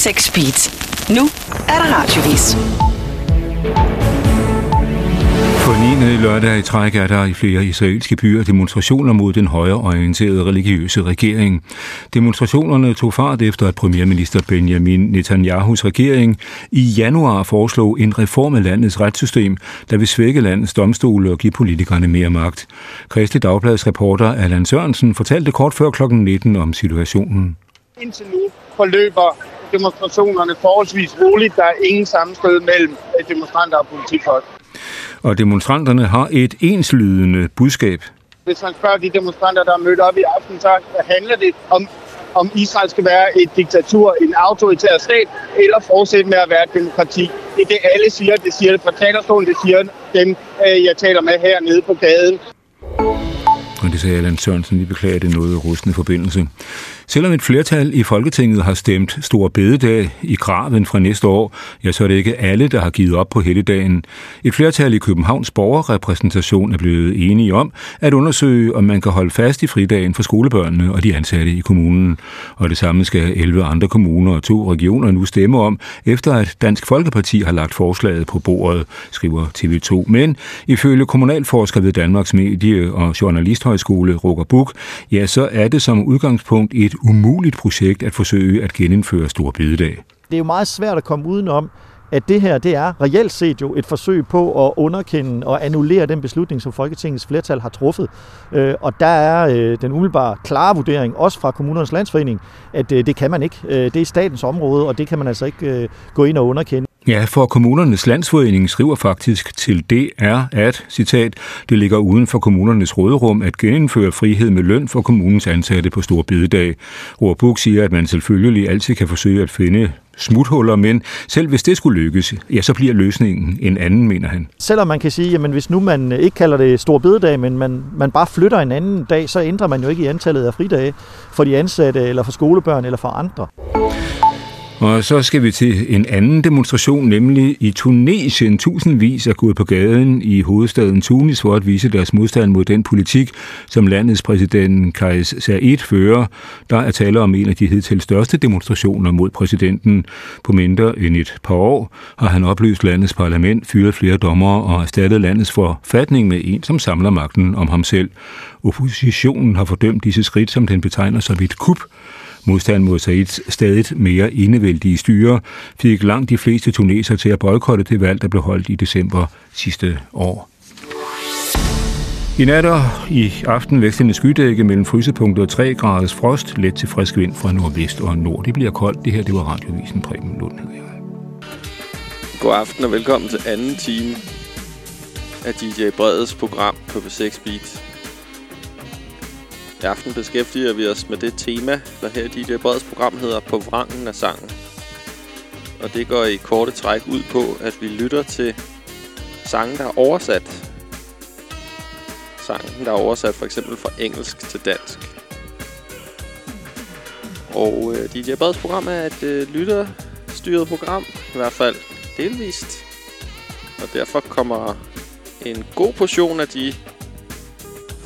Speaker 14: 6 Beat. Nu er der radiovis.
Speaker 15: For 9. lørdag i træk er der i flere israelske byer demonstrationer mod den højreorienterede religiøse regering. Demonstrationerne tog fart efter, at premierminister Benjamin Netanyahu's regering i januar foreslog en reform af landets retssystem, der vil svække landets domstole og give politikerne mere magt. Kristelig Dagbladets reporter Allan Sørensen fortalte kort før kl. 19 om situationen.
Speaker 16: Indtil nu forløber demonstrationerne forholdsvis roligt. Der er ingen sammenstød mellem demonstranter og politifolk.
Speaker 15: Og demonstranterne har et enslydende budskab.
Speaker 16: Hvis man spørger de demonstranter, der er mødt op i aften, så handler det om, om Israel skal være et diktatur, en autoritær stat, eller fortsætte med at være et demokrati. Det er det, alle siger. Det siger det fra talerstolen, det siger dem, øh, jeg taler med hernede på gaden.
Speaker 15: Og det sagde Allan Sørensen, vi beklager det noget rustende forbindelse. Selvom et flertal i Folketinget har stemt stor bededag i graven fra næste år, ja, så er det ikke alle, der har givet op på helligdagen. Et flertal i Københavns borgerrepræsentation er blevet enige om at undersøge, om man kan holde fast i fridagen for skolebørnene og de ansatte i kommunen. Og det samme skal 11 andre kommuner og to regioner nu stemme om, efter at Dansk Folkeparti har lagt forslaget på bordet, skriver TV2. Men ifølge kommunalforsker ved Danmarks Medie- og Journalisthøjskole, Roger Buk, ja, så er det som udgangspunkt et umuligt projekt at forsøge at genindføre Stor Bededag.
Speaker 17: Det er jo meget svært at komme udenom, at det her det er reelt set jo et forsøg på at underkende og annullere den beslutning, som Folketingets flertal har truffet. Øh, og der er øh, den umiddelbare klare vurdering, også fra kommunernes landsforening, at øh, det kan man ikke. Det er statens område, og det kan man altså ikke gå ind og underkende.
Speaker 15: Ja, for kommunernes landsforening skriver faktisk til DR, at, citat, det ligger uden for kommunernes råderum at genindføre frihed med løn for kommunens ansatte på Stor Bededag. Roar siger, at man selvfølgelig altid kan forsøge at finde smuthuller, men selv hvis det skulle lykkes, ja, så bliver løsningen en anden, mener han.
Speaker 17: Selvom man kan sige, at hvis nu man eh, ikke kalder det stor bededag, men man, man bare flytter en anden dag, så ændrer man jo ikke i antallet af fridage for de ansatte, eller for skolebørn, eller for andre.
Speaker 15: Og så skal vi til en anden demonstration, nemlig i Tunesien. Tusindvis er gået på gaden i hovedstaden Tunis for at vise deres modstand mod den politik, som landets præsident Kais Saied fører. Der er tale om en af de hidtil største demonstrationer mod præsidenten. På mindre end et par år har han opløst landets parlament, fyret flere dommere og erstattet landets forfatning med en, som samler magten om ham selv. Oppositionen har fordømt disse skridt, som den betegner som et kup, Modstand mod Saids stadig mere indevældige styre fik langt de fleste tuneser til at boykotte det valg, der blev holdt i december sidste år. I nat og i aften vekslende skydække mellem frysepunktet og 3 graders frost, let til frisk vind fra nordvest og nord. Det bliver koldt. Det her, det var radiovisen Preben Lund. hedder jeg.
Speaker 1: God aften og velkommen til anden time af DJ Breds program på B6 Beat. I aften beskæftiger vi os med det tema, der her i DJ Breds program hedder På vrangen af sangen. Og det går i korte træk ud på, at vi lytter til sange, der er oversat. Sangen, der er oversat for eksempel fra engelsk til dansk. Og øh, DJ Breds program er et øh, lytterstyret program, i hvert fald delvist. Og derfor kommer en god portion af de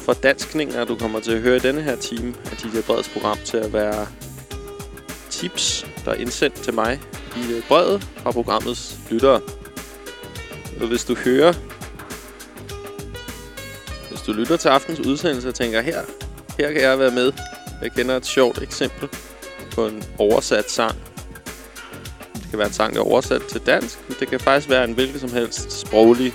Speaker 1: fordanskninger, du kommer til at høre i denne her time af DJ Breds program, til at være tips, der er indsendt til mig i øh, brevet fra programmets lyttere. Og hvis du hører... Hvis du lytter til aftens udsendelse og tænker, her, her kan jeg være med. Jeg kender et sjovt eksempel på en oversat sang. Det kan være en sang, der er oversat til dansk, men det kan faktisk være en hvilken som helst sproglig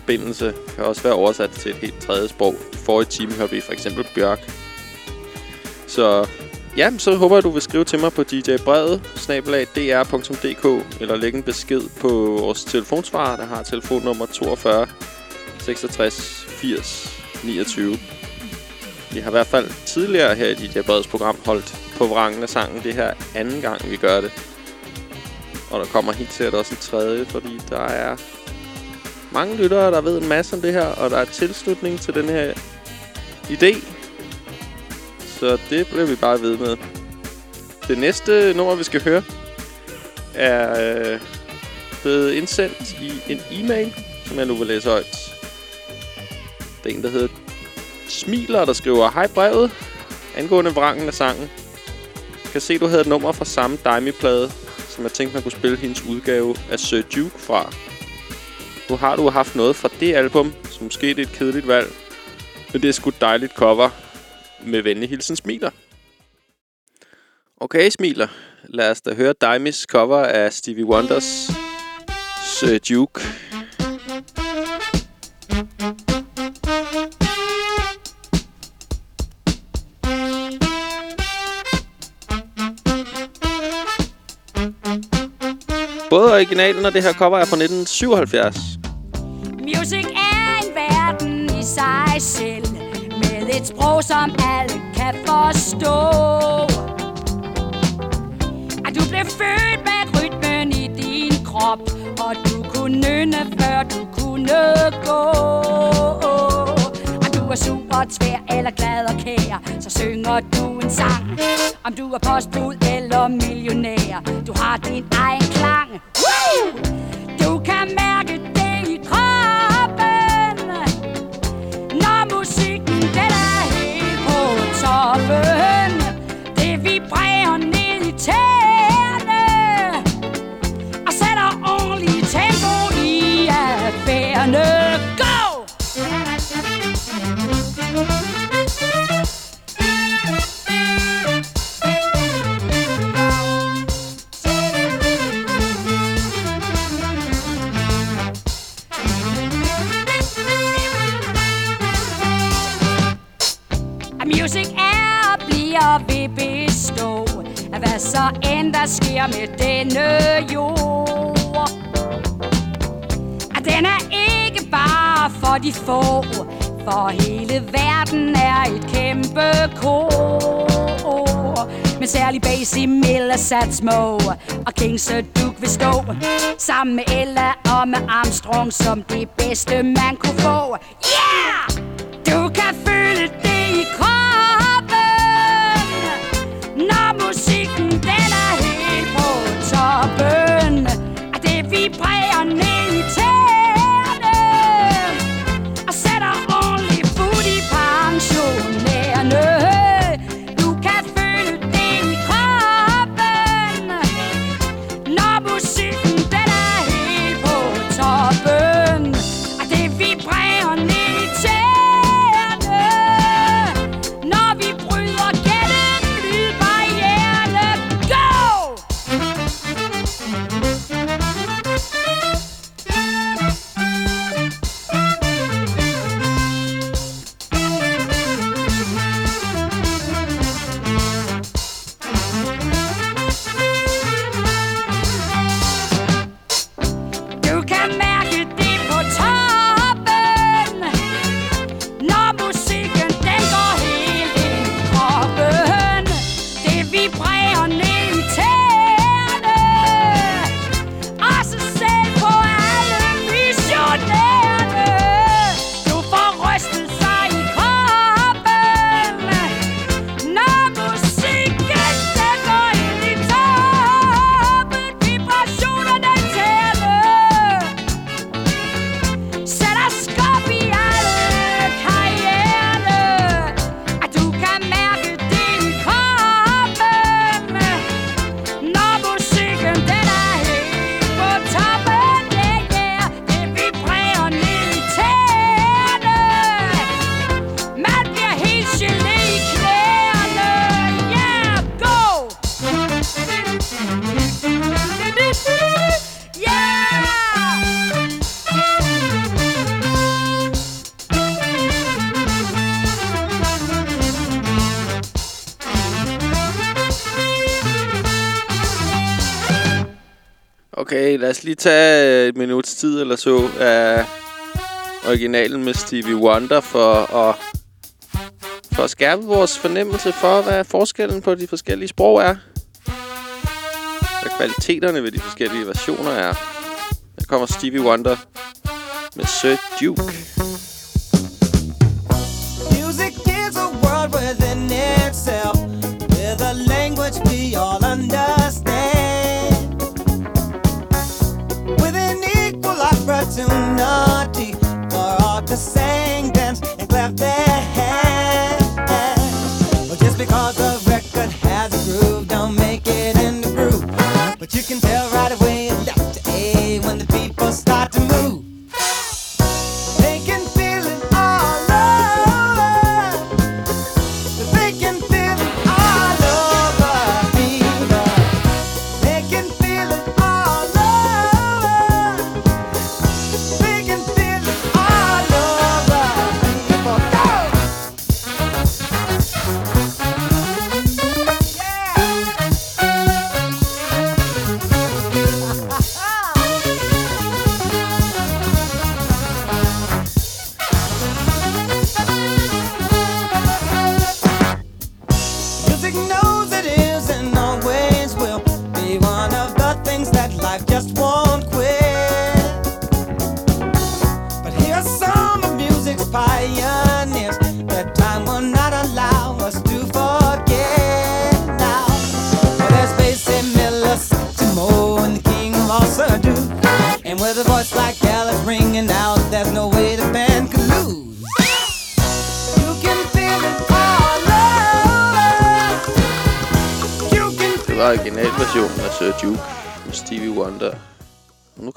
Speaker 1: forbindelse. Kan også være oversat til et helt tredje sprog. I forrige time hørte vi for eksempel Bjørk. Så ja, så håber jeg, du vil skrive til mig på djbrevet, dr.dk, eller lægge en besked på vores telefonsvarer, der har telefonnummer 42 66 80 29. Vi har i hvert fald tidligere her i DJ Breds program holdt på vrangen af sangen. Det her anden gang, vi gør det. Og der kommer helt sikkert også en tredje, fordi der er mange lyttere, der ved en masse om det her, og der er tilslutning til den her idé. Så det bliver vi bare ved med. Det næste nummer, vi skal høre, er øh, blevet indsendt i en e-mail, som jeg nu vil læse højt. Det er en, der hedder Smiler, der skriver, Hej brevet, angående vrangen af sangen. Jeg kan se, du havde et nummer fra samme Daimi-plade, som jeg tænkte, man kunne spille hendes udgave af Sir Duke fra. Nu har du haft noget fra det album, som måske det er et kedeligt valg. Men det er sgu et dejligt cover med venlig hilsen smiler. Okay, smiler. Lad os da høre Dimes cover af Stevie Wonders Sir Duke. Både originalen og det her cover er fra 1977.
Speaker 10: Music er en verden i sig selv Med et sprog, som alle kan forstå. At du blev født med rytmen i din krop Og du kunne nynne, før du kunne gå. Om du er super tvær eller glad og kær Så synger du en sang. Om du er postbud eller millionær Du har din egen klang. Woo! Du kan mærke toppen Det vibrerer ned i tæerne. Er vil bestå hvad så end der sker med denne jord. At den er ikke bare for de få For hele verden er et kæmpe kor. Men særlig Basie, Miller, Sat Små Og King Sir Duke vil stå Sammen med Ella og med Armstrong Som det bedste man kunne få. Yeah! Du kan føle
Speaker 1: Okay, lad os lige tage et minuts tid eller så af originalen med Stevie Wonder for at, for at skærpe vores fornemmelse for, hvad forskellen på de forskellige sprog er. Hvad kvaliteterne ved de forskellige versioner er. Der kommer Stevie Wonder med Sir Duke.
Speaker 18: Music is a world within itself, with a language we all understand. But you can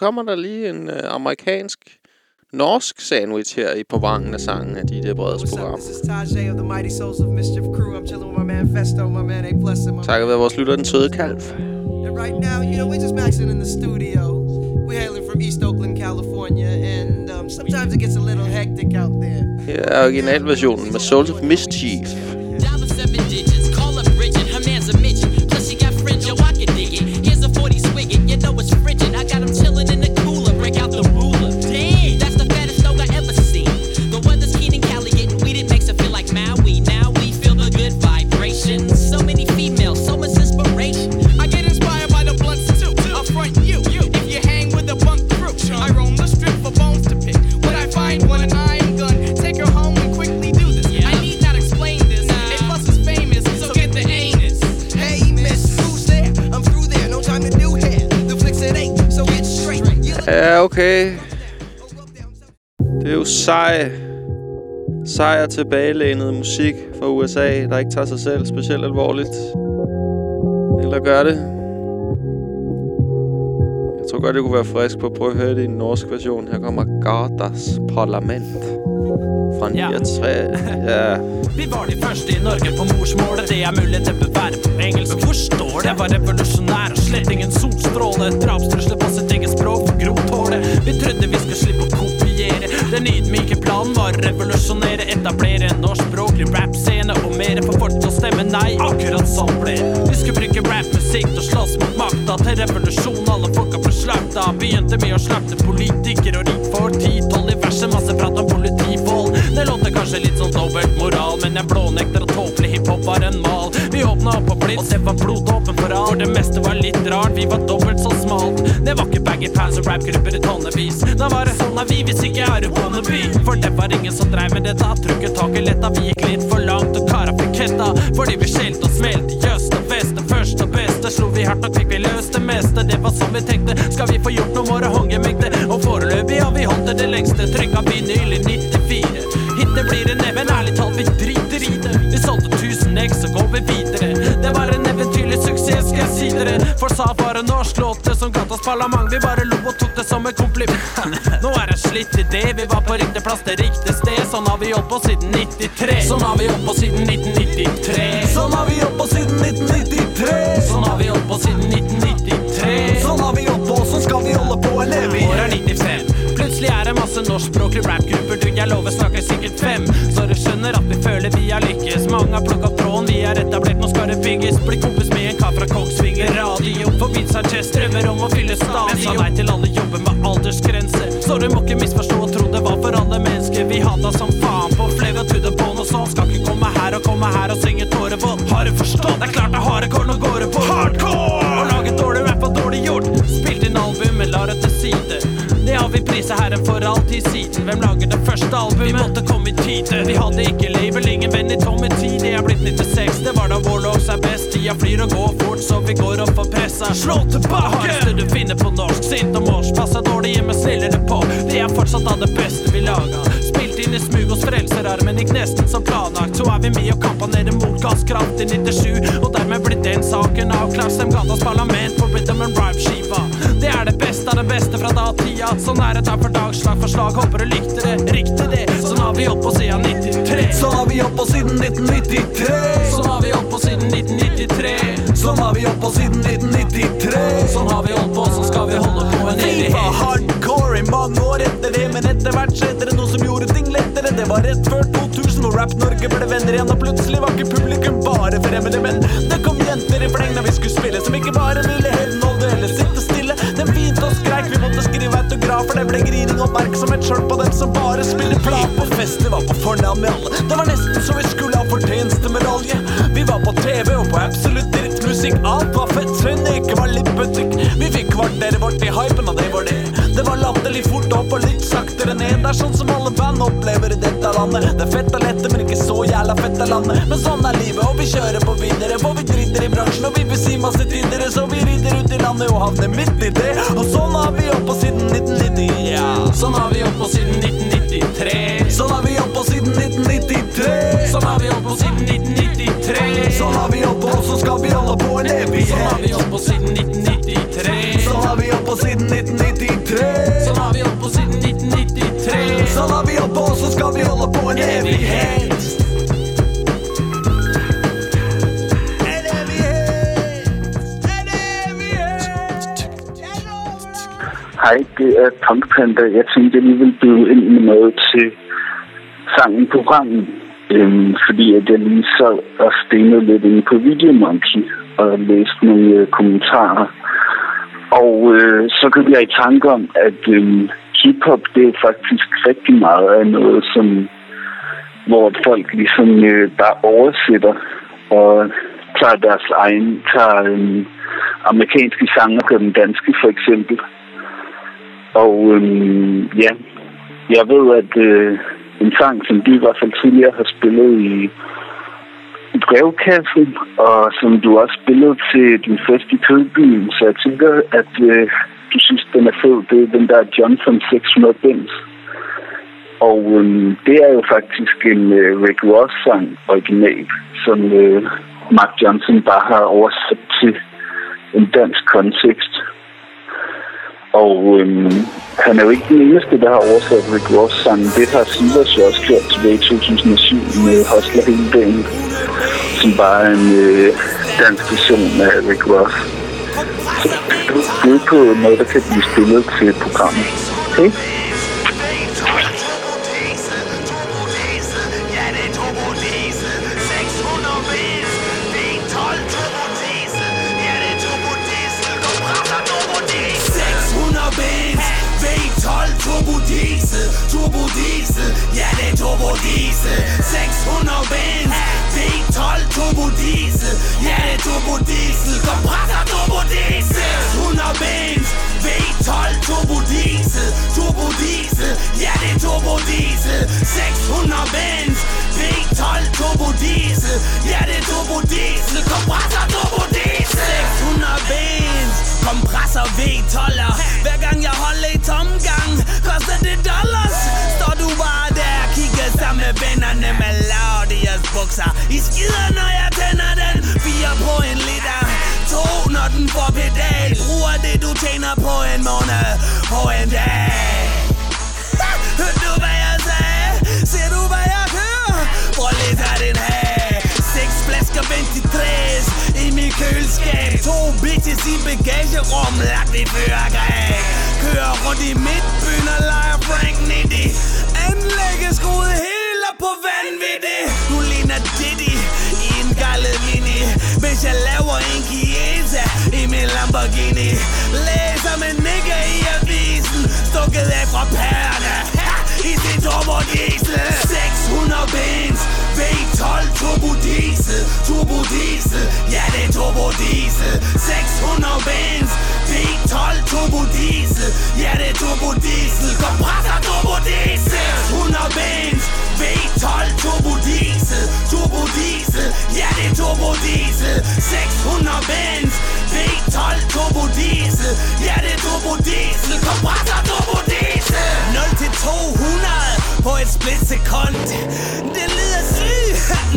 Speaker 1: kommer der lige en øh, amerikansk norsk sandwich her i på vangen af sangen af DJ Breds program. Takket være vores lytter, den søde kalv.
Speaker 19: And right now, you know, we're just maxing in the studio. We're hailing from East Oakland, California, and um, sometimes it gets a little hectic out there.
Speaker 1: Her er originalversionen med Souls of Mischief. Ja, okay. Det er jo sej, sej og tilbagelænet musik fra USA, der ikke tager sig selv specielt alvorligt. Eller gør det. Jeg tror godt, det kunne være frisk på at prøve at høre det i en norsk version. Her kommer Gardas Parlament fra 69. Ja.
Speaker 20: Vi var de første i Norge på morsmålet. Det er mulig til å være på engelsk. Hvor står det? Det var revolusjonær og slett ingen solstråle. Drapstrusler på sitt eget språk for grothålet. Vi trodde vi skulle slippe å kopiere. Den ydmyke planen var å revolusjonere, etablere en norskspråklig rapscene og mere for folk til å stemme nei. Akkurat sånn ble. Vi skulle bruke rapmusikk til å slåss mot makta. Til revolusjon, alle folka ble slakta. Begynte med å slakte politikere og rikfolk. Ti-tolv i det låter kanskje litt sånn dobbelt moral, men jeg blånekter at tåpelig hiphop var en mal. Vi åpna opp på blitz, og det var blodåpen for alt. For det meste var litt rart, vi var dobbelt så smalt. Det var ikke baggy pants og rapgrupper i tonnevis. Da var det sånn at vi hvis ikke er wannabe. For det var ingen som dreiv med dette. Trukket taket letta, vi gikk litt for langt, og kara fikk hetta. Fordi vi skjelte og smelte i øst og vest. Det første og beste slo vi hardt nok, fikk vi løst det meste. Det var som vi tenkte. Skal vi få gjort noe våre hongemengder? Og foreløpig har vi holdt det det lengste. Trykka vinyl i 94 men ærlig talt, vi driter i det. Vi solgte tusen egg, så går vi videre. Det var en eventyrlig suksess, skal jeg si dere. For sa bare norsk låt, som Gatas parlament. Vi bare lo og tok det som en kompliment. Nå er jeg slitt i det, vi var på riktig plass til riktig sted. Sånn har vi holdt på siden 93. Sånn har vi holdt på siden 1993. Sånn har vi holdt på siden 1993. Sånn har vi holdt på siden 1993. Sånn har vi holdt på, så skal vi holde på en evig. År er 95. Plutselig er det masse norskspråklige rapgrupper. Du, jeg lover snakker sikkert fem. Så du skjønner at vi føler vi har lykkes. Mange har plukket opp tråden, vi er etablert, nå skal det bygges. Bli kompis med en kar fra Kongsvinger Radio. For Vincent Chess drømmer om å fylle stadion. Sa nei til alle jobber med aldersgrense. Så du må ikke misforstå og tro det var for alle mennesker. Vi hata som faen på Flega to the bone og sånn. Skal ikke komme her og komme her og synge tårevått. Har du forstått? Det er klart det har rekord, nå går det på hardcore! Å lage dårlig rap var dårlig gjort. Spilt inn albumet, la det til side. Det vi prisa herren for alltid siden. Hvem lager det første albumet? Vi måtte komme i tide. Vi hadde ikke label, ingen venn i tomme tid. Det er blitt 96, det var da Warlocks er best. Tida flyr og går fort, så vi går opp for pressa. Slå tilbake! Hardeste du finner på norsk. Sint og mors, passa dårlig hjemme, snillere på. Det er fortsatt av det beste vi laga. Spilt inn i smug hos frelserarmen, gikk nesten som planlagt. Så er vi med og kampanjerer mot gasskraft i 97, og dermed blir den saken avklart. Stem gatas parlament på rhythm and rhyme-skiva. Det er det beste av det beste fra datida. Sånn er det dag for dag, slag for slag. Håper du likte det. Riktig det. Sånn har vi holdt på siden 93. Sånn har vi holdt på siden 1993. Sånn har vi holdt på siden 1993. Sånn har vi holdt på siden 1993. Sånn har vi holdt på, så skal vi holde på en
Speaker 21: Vi
Speaker 20: evighet.
Speaker 21: var hardcore i mange år etter det, men etter hvert skjedde det noe som gjorde ting lettere. Det var rett før 2000, hvor Rap-Norge ble venner igjen, og plutselig var ikke publikum bare fremmede, men det kom jenter i fleng når vi skulle spille, som ikke bare ville henholde autograf, for det ble grining og oppmerksomhet sjøl på dem som bare spiller plat. på fest, det var på fornavn med alle. Det var nesten så vi skulle ha fortjenestemedalje. Vi var på TV og på absolutt drittmusikk. Alt var fett, synd det ikke var litt butikk. Vi fikk kvarteret vårt i hypen, og det var det. Det var latterlig fort opp og litt saktere ned. Det er sånn som alle band opplever i dette landet. Det er fett og lette, men ikke så jævla fett av landet. Men sånn er livet, og vi kjører på videre. For vi driter i bransjen, og vi vil si masse tiddere, så vi rider ut i landet og havner midt i det. Og sånn har vi holdt på siden 1990. Ja, sånn har vi holdt på siden 1993. Sånn har vi holdt på siden 1993. Sånn har vi holdt på siden 1993.
Speaker 22: det er Punk Panda. Jeg tænkte, at jeg lige ville byde ind med noget til sangen på programmet. Øhm, fordi at jeg lige så og stenede lidt inde på Videomonkey og læste nogle øh, kommentarer. Og øh, så kom jeg i tanke om, at øh, hiphop, det er faktisk rigtig meget af noget, som hvor folk ligesom øh, bare oversætter og tager deres egen, tager øh, amerikanske sange og gør dem danske for eksempel. Og øhm, ja, jeg ved, at øh, en sang, som du i hvert fald tidligere har spillet i brevkassen, og som du også spillede til din fest i Kødbyen, så jeg tænker, at øh, du synes, den er fed. Det er den der Johnson 600 Benz. Og øhm, det er jo faktisk en øh, Rick Ross-sang original, som øh, Mark Johnson bare har oversat til en dansk kontekst. Og øhm, han er jo ikke den eneste, der har oversat Rick Ross sang. Det har Sivers jo også gjort tilbage i 2007 med Hostler hele dagen, som bare er en øh, dansk version af Rick Ross. Så det er på noget, der kan blive spillet til programmet. Okay?
Speaker 23: Turbo Diesel, ja det er Turbo Diesel 600 Benz, V12 Turbo Diesel, ja det er Turbo Diesel Kompressor Turbo Diesel 600 Benz, V12 Turbo Diesel, Turbo Diesel, ja det er Turbo Diesel 600 Benz, V12 Turbo Diesel, ja det er Turbo Diesel Kompressor Turbo Diesel 600 Benz, kompressor V12'er. Hver gang jeg holder i tomgang, koster det dollars. Står du bare der, og kigger sammen med vennerne med Laudias bukser. I skider, når jeg tænder den, fire på en liter. To, når den får pedal, bruger det du tjener på en måned, på en dag. Hørte du hvad jeg sagde? Ser du hvad jeg hører? Prøv lige at tage den her Seks flasker 23 i køleskab. To bitches i bagagerum lagt i førergreb Kører rundt i midtbyen og leger Frank Nitty Anlægget skruet helt op på vanvittigt. Du ligner Diddy i en gallet mini. Mens jeg laver en Chiesa i min Lamborghini. Læser med nigga i avisen Stukket af fra pærerne i sin turbo diesel 600 ben 12 turbo diesel Turbo diesel, ja det er turbo diesel 600 Benz V12 turbo diesel Ja det er turbo diesel Kompressor turbo diesel 600 Benz V12 turbo diesel Turbo diesel, ja det er turbo diesel 600 Benz V12 turbo diesel Ja det er turbo diesel Kompressor turbo diesel 0 til 200 på et splitsekund Det lyder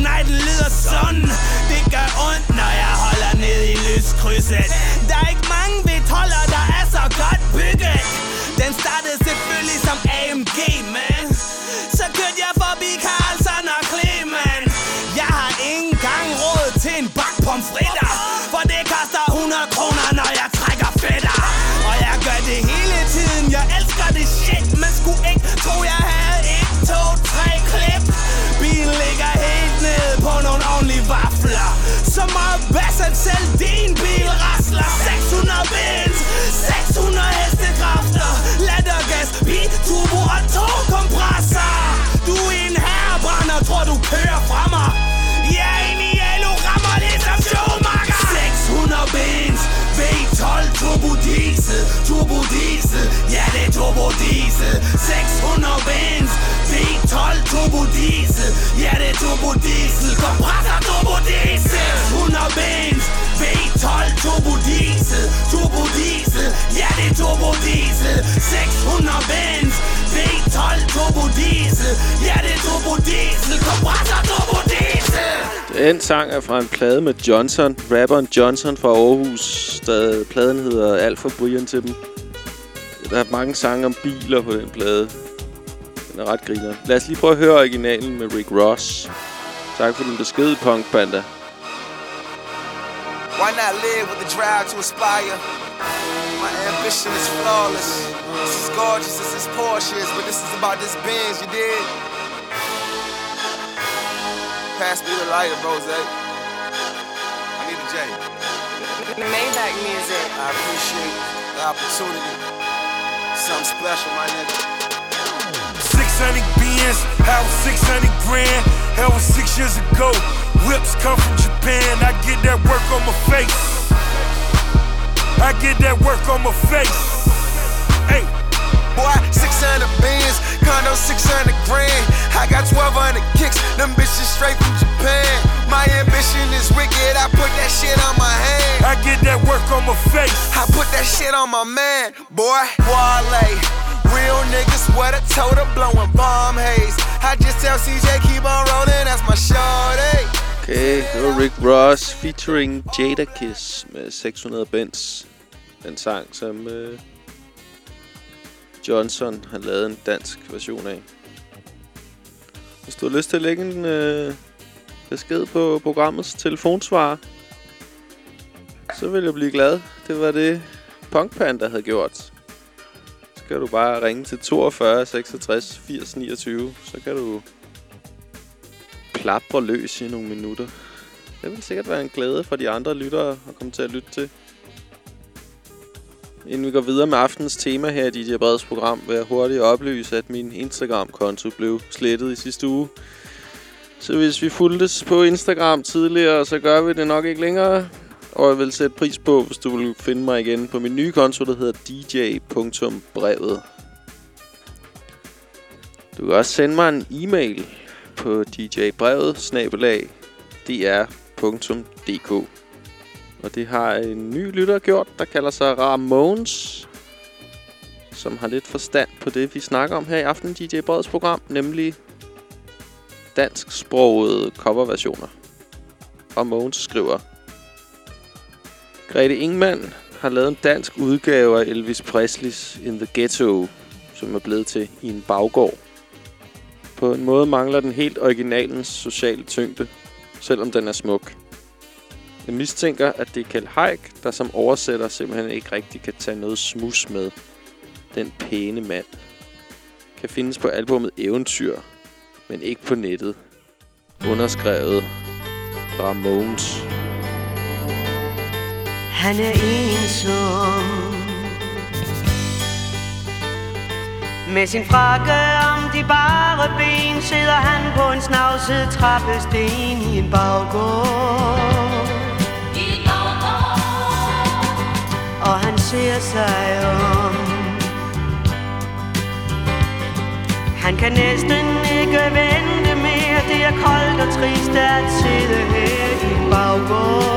Speaker 23: nej den lyder sådan. Det gør ondt, når jeg holder ned i lyskrydset. Der er ikke mange ved toller, der er så godt bygget. Den startede selvfølgelig som AMG, Så meget bass, at selv din bil rasler. 600 bens, 600 hestekræfter Lattergas, bil, turbo og to kompressor Du er en herrebrænder, tror du kører fra mig? Turbo diesel Turbo diesel, ja det er turbo diesel 600 bens, V12 turbo diesel Ja, det er turbo diesel Kompressor turbo diesel 600 bens V12 turbo diesel Turbo diesel Ja, det er turbo diesel 600 bens V12 turbo diesel Ja, det er turbo diesel Kompressor turbo diesel
Speaker 1: Den sang er fra en plade med Johnson. Rapperen Johnson fra Aarhus. Der, pladen hedder Alt for Brian til dem. Der er mange sange om biler på den plade. Den er ret griner. Lad os lige prøve at høre originalen med Rick Ross. Tak for den besked, Punk Panda.
Speaker 24: Why not live with the drive to aspire? My ambition is flawless. This is gorgeous, this is Porsche, but this is about this Benz, you did? Pass me the lighter, Rose. I need a J.
Speaker 25: Maybach music.
Speaker 24: I appreciate the opportunity. Something special, my nigga.
Speaker 26: 600 Benz, house 600 grand. Hell was six years ago. Whips come from Japan. I get that work on my face. I get that work on my face. Hey.
Speaker 24: Boy, 600 bands, condo 600 grand. I got 1200 kicks, them bitches straight from Japan. My ambition is wicked, I put that shit on my hand.
Speaker 26: I get that work on my face.
Speaker 24: I put that shit on my man, boy. Wale, real niggas sweat a total blowing bomb haze. I just tell CJ keep on rolling, that's my shorty.
Speaker 1: Okay, det var Rick Ross featuring Jada Kiss med 600 Benz. Den sang, som øh, Johnson har lavet en dansk version af. Hvis du har lyst til at lægge en øh, besked på programmets telefonsvarer, så vil jeg blive glad. Det var det, Punk Panda havde gjort. Så kan du bare ringe til 42 66 80 29. Så kan du plapre løs i nogle minutter. Det vil sikkert være en glæde for de andre lyttere at komme til at lytte til. Inden vi går videre med aftens tema her i DJ Breds program, vil jeg hurtigt oplyse, at min Instagram-konto blev slettet i sidste uge. Så hvis vi fulgtes på Instagram tidligere, så gør vi det nok ikke længere. Og jeg vil sætte pris på, hvis du vil finde mig igen på min nye konto, der hedder dj.brevet. Du kan også sende mig en e-mail på djbrevet-dr.dk. Og det har en ny lytter gjort, der kalder sig Ramones, som har lidt forstand på det, vi snakker om her i aften DJ Breds program, nemlig dansksprogede coverversioner. Ramones skriver, Grete Ingman har lavet en dansk udgave af Elvis Presleys In the Ghetto, som er blevet til i en baggård. På en måde mangler den helt originalens sociale tyngde, selvom den er smuk. Jeg mistænker, at det er Kjeld Haik, der som oversætter simpelthen ikke rigtig kan tage noget smus med. Den pæne mand. Kan findes på albumet Eventyr, men ikke på nettet. Underskrevet Ramones.
Speaker 27: Han er ensom Med sin frakke om de bare ben Sidder han på en snavset trappesten i en baggård Og han ser sig om. Han kan næsten ikke vente mere. Det er koldt og trist at sidde her i en baggård.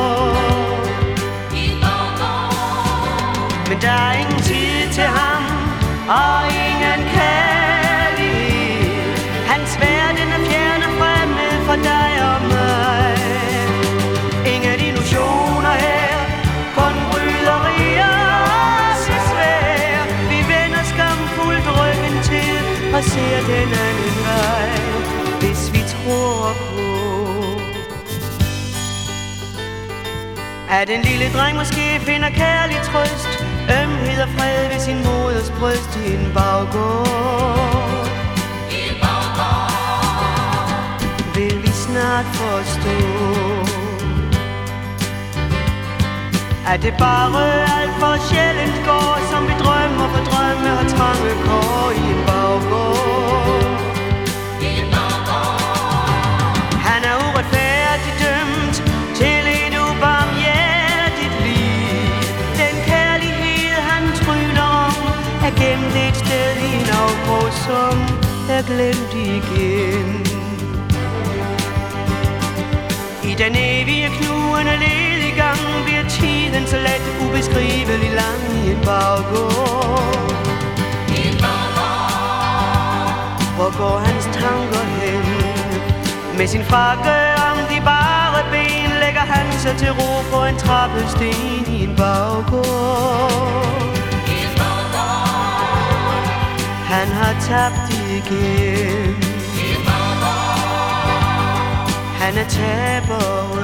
Speaker 27: Men der er ingen tid til ham Og ingen kærlighed Og ser den anden vej Hvis vi tror på. At en lille dreng måske finder kærlig trøst Ømhed og fred ved sin moders bryst i en baggård. Vil vi snart forstå er det bare alt for sjældent går Som vi drømmer for drømme og trange kår i en baggård. Han er uretfærdigt dømt til et ubarmhjertigt liv. Den kærlighed han tryner om Er gemt et sted i en afgrå som er glemt igen. I den evige knugende liv bliver tiden så let ubeskrivelig lang i en baggård. Hvor går hans tanker hen? Med sin frakke om de bare ben Lægger han sig til ro på en trappesten i en baggård. Han har tabt igen. Han er taber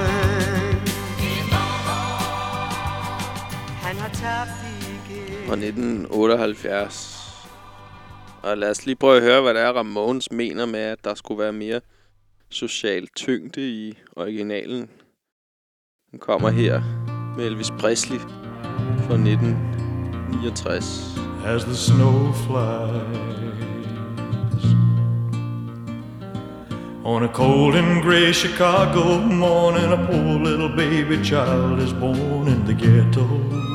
Speaker 18: Fra 1978. Og lad os lige prøve at høre, hvad det er, Ramones mener med, at der skulle være mere social tyngde i originalen. Den kommer her med Elvis Presley fra 1969.
Speaker 28: as the snow flies. On a cold and gray Chicago morning, a poor little baby child is born in the ghetto.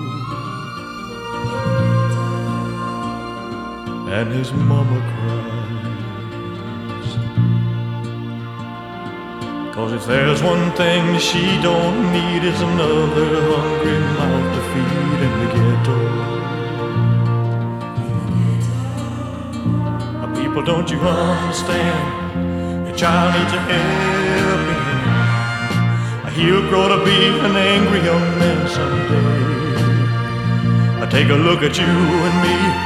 Speaker 28: And his mama cries. Cause if there's one thing she don't need is another hungry mouth to feed in the ghetto. Uh, People, don't you understand? Your child needs a helping hand. He'll grow to be an angry young man someday. Take a look at you and me.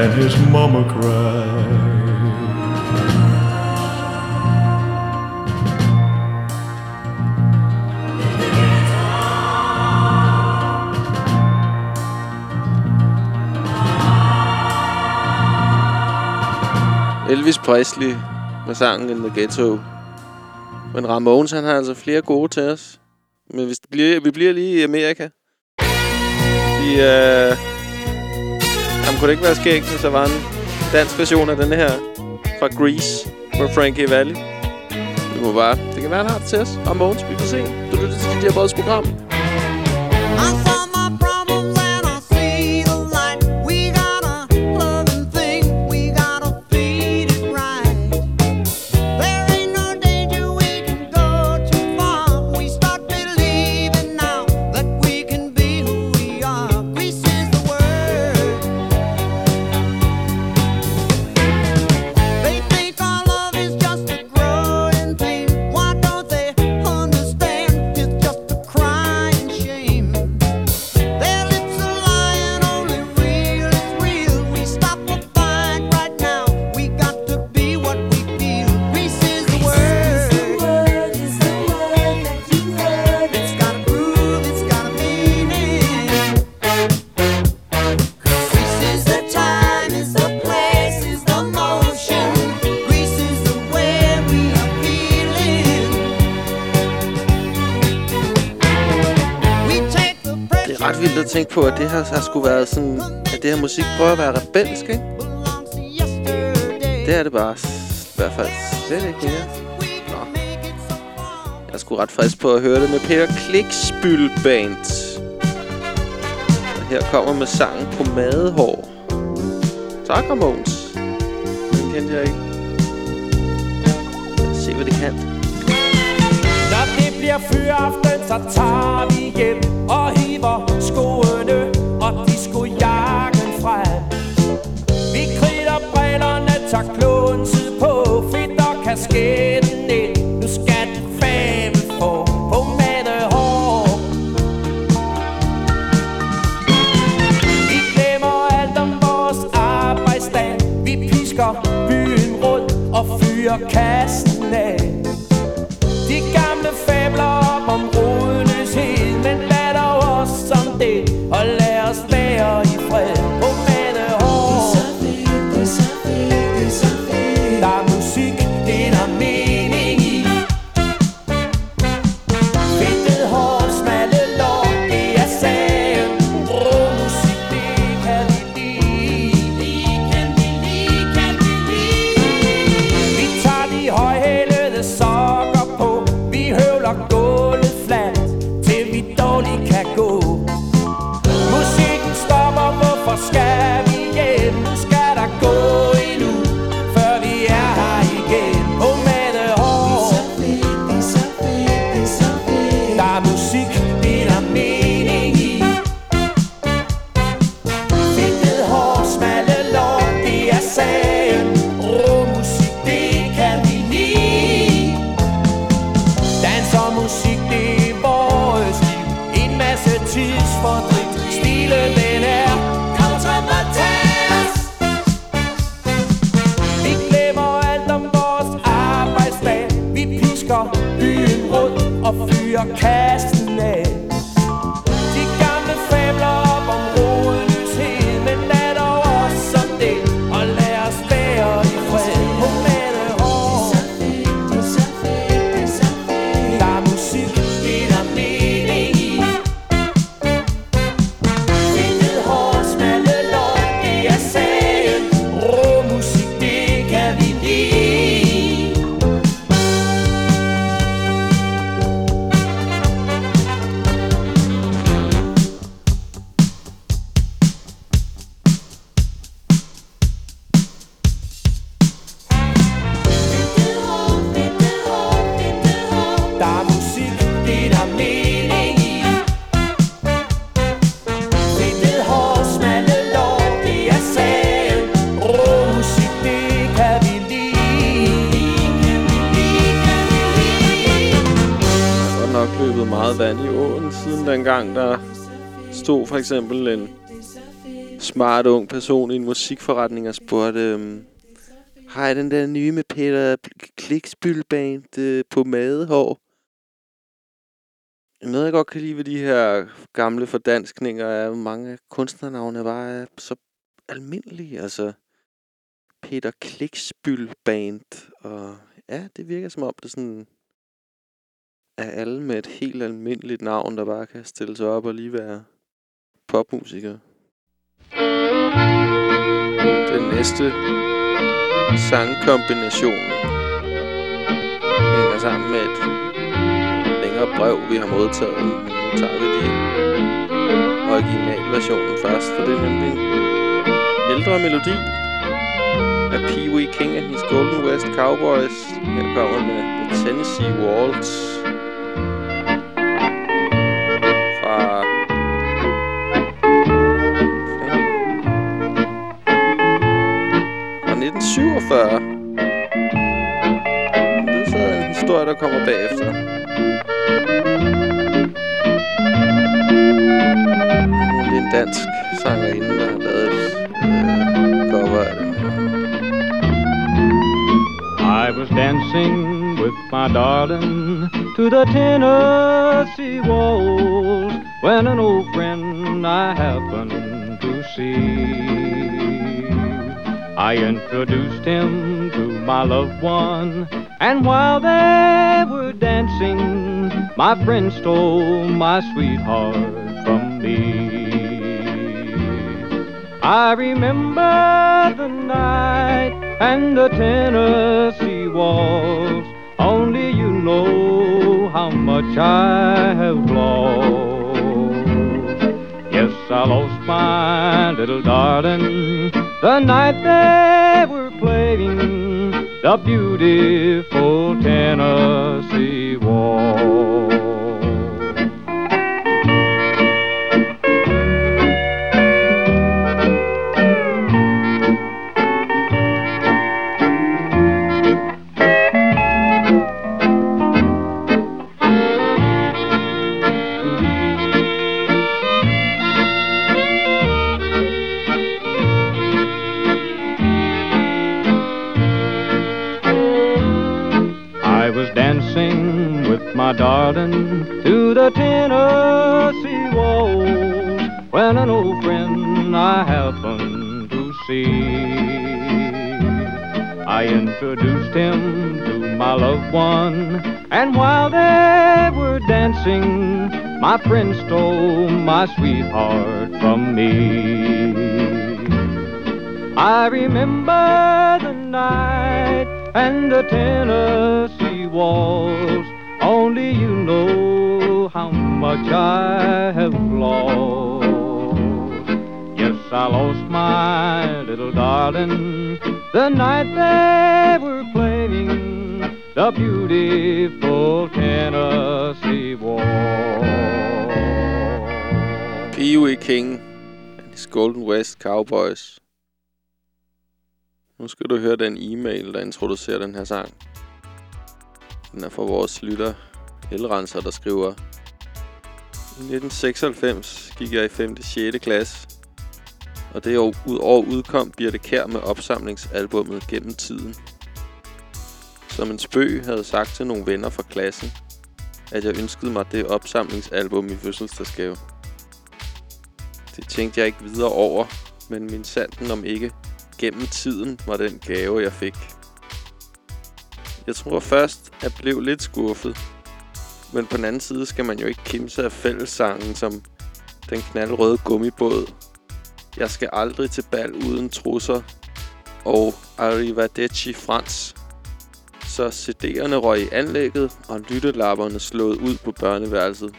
Speaker 28: And his mama cries.
Speaker 18: Elvis Presley med sangen In the Ghetto. Men Ramones, han har altså flere gode til os. Men hvis det bliver, vi bliver lige i Amerika. I, øh... Jamen, kunne det ikke være skægt, hvis der var en dansk version af den her fra Grease med Frankie Valli? Det må bare... Det kan være, han har det til os. Og Ramones, vi får se. Du lytter til DJ Breds program. Tænke på, at det her har skulle været sådan... At det her musik prøver at være rebelsk, ikke? Det
Speaker 1: er det bare s- i hvert fald slet ikke mere. Nå. Jeg er sgu ret frisk på at høre det med Peter Kliksbyl Band. Og Her kommer med sangen på madehår. Tak, Ramons. Den kendte jeg ikke. Lad os se, hvad det kan.
Speaker 26: Når det bliver fyraften, så tager vi hjem og hiver skoene og discojakken frem. Vi kridter brillerne, tager klogen syd på, fedt og kasketten ind. Nu skal den fame få på hår. Vi glemmer alt om vores arbejdsdag. Vi pisker byen rundt og fyrer kassen
Speaker 1: eksempel en smart ung person i en musikforretning og spurgte, øhm, jeg den der nye med Peter Kliksbylband øh, på madehår. Noget, jeg godt kan lide ved de her gamle fordanskninger, er, at mange af kunstnernavne bare er så almindelige. Altså, Peter Kliksbyl Band. Og ja, det virker som om, det sådan er alle med et helt almindeligt navn, der bare kan stille sig op og lige være popmusikere. Den næste sangkombination hænger sammen med et længere brev, vi har modtaget. Nu tager vi lige originalversionen først, for det er nemlig en ældre melodi af Pee Wee King and his Golden West Cowboys. Her kommer med Tennessee Waltz en historie, der kommer bagefter. Det er en dansk sangerinde, der har lavet et øh, cover.
Speaker 29: I was dancing with my darling to the Tennessee walls when an old friend I happened to see. I introduced him to my loved one, and while they were dancing, my friend stole my sweetheart from me. I remember the night and the Tennessee walls. Only you know how much I have lost. Yes, I lost my little darling the night they were the beautiful Tennessee my friend stole my sweetheart from me. I remember the night and the Tennessee waltz. Only you know how much I have lost. Yes, I lost my little darling the night they were playing the beautiful
Speaker 1: King and his Golden West Cowboys. Nu skal du høre den e-mail, der introducerer den her sang. Den er fra vores lytter, Elrenser, der skriver I 1996 gik jeg i 5. 6. klasse, og det år, ud år udkom Birte Kær med opsamlingsalbummet Gennem Tiden. Som en spøg havde sagt til nogle venner fra klassen, at jeg ønskede mig det opsamlingsalbum i fødselsdagsgave. Det tænkte jeg ikke videre over, men min sanden om ikke gennem tiden var den gave, jeg fik. Jeg tror først, at jeg blev lidt skuffet. Men på den anden side skal man jo ikke kimse af fællessangen som den knaldrøde gummibåd. Jeg skal aldrig til bal uden trusser. Og Arrivederci Frans. Så CD'erne røg i anlægget, og lyttelapperne slået ud på børneværelset.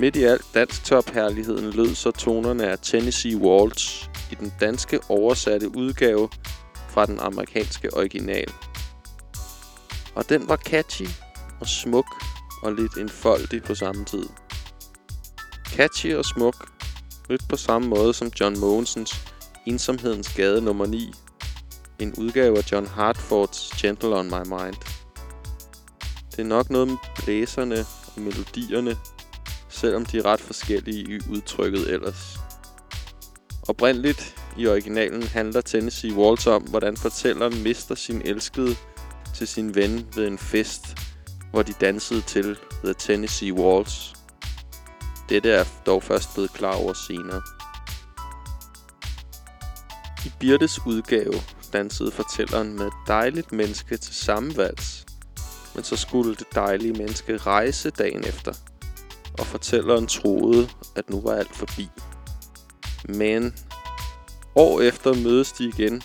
Speaker 1: Midt i alt dansk topherligheden lød så tonerne af Tennessee Waltz i den danske oversatte udgave fra den amerikanske original. Og den var catchy og smuk og lidt enfoldig på samme tid. Catchy og smuk, lidt på samme måde som John Mogensens Ensomhedens Gade nummer 9, en udgave af John Hartfords Gentle on My Mind. Det er nok noget med blæserne og melodierne, selvom de er ret forskellige i udtrykket ellers. Oprindeligt i originalen handler Tennessee Waltz om, hvordan fortælleren mister sin elskede til sin ven ved en fest, hvor de dansede til The Tennessee Waltz. Dette er dog først blevet klar over senere. I Birtes udgave dansede fortælleren med et dejligt menneske til samme vals, men så skulle det dejlige menneske rejse dagen efter, og fortælleren troede, at nu var alt forbi. Men år efter mødes de igen,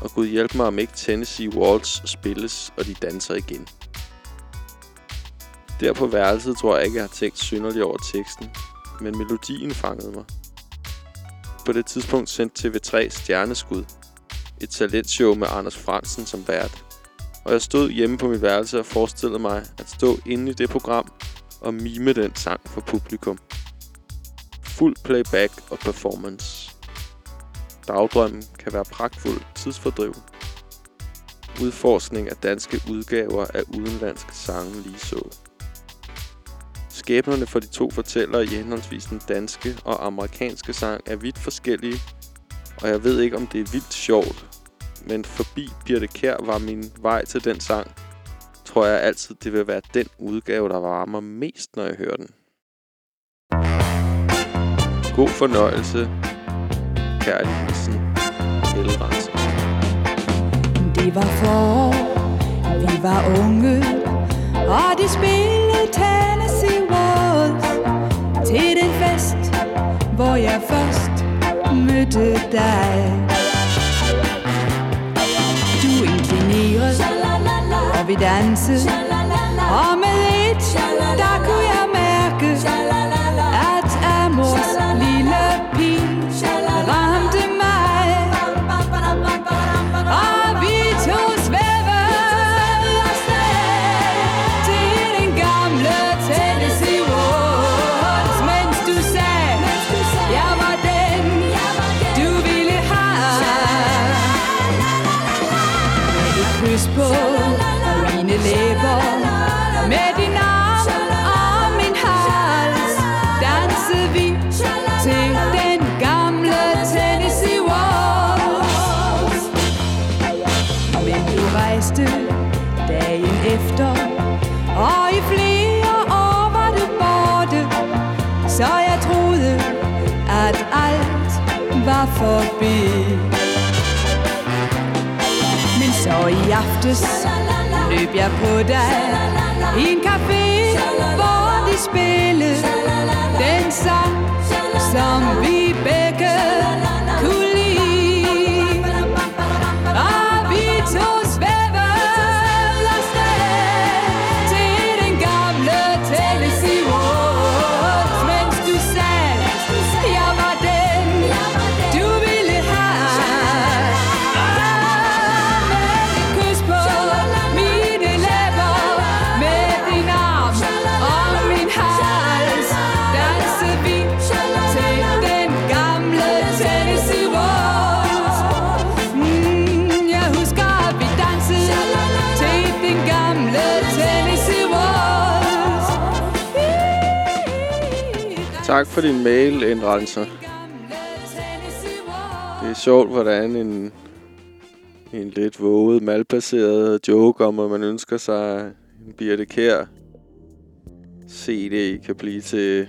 Speaker 1: og Gud hjælp mig om ikke Tennessee Waltz spilles, og de danser igen. Der på værelset tror jeg ikke, jeg har tænkt synderligt over teksten, men melodien fangede mig. På det tidspunkt sendte TV3 Stjerneskud, et talentshow med Anders Fransen som vært. Og jeg stod hjemme på mit værelse og forestillede mig at stå inde i det program og mime den sang for publikum. Fuld playback og performance. Dagdrømmen kan være pragtfuld tidsfordriv. Udforskning af danske udgaver af udenlandske sange lige så. Skæbnerne for de to fortællere i henholdsvis den danske og amerikanske sang er vidt forskellige, og jeg ved ikke, om det er vildt sjovt, men forbi Birte Kær var min vej til den sang, tror jeg altid, det vil være den udgave, der varmer mest, når jeg hører den. God fornøjelse. Kærlig hilsen. Elrens.
Speaker 2: Det var forår, vi var unge, og de spillede Tennessee Waltz til den fest, hvor jeg først mødte dig.
Speaker 10: vejret, og vi danse. Og med et, der kunne forbi. Men så i aftes løb jeg på dig i en café, hvor de spillede den sang, som vi begge
Speaker 1: for din mail, indrettelser. Det er sjovt, hvordan en, en lidt våget, malplaceret joke om, at man ønsker sig en Birte Kær CD kan blive til...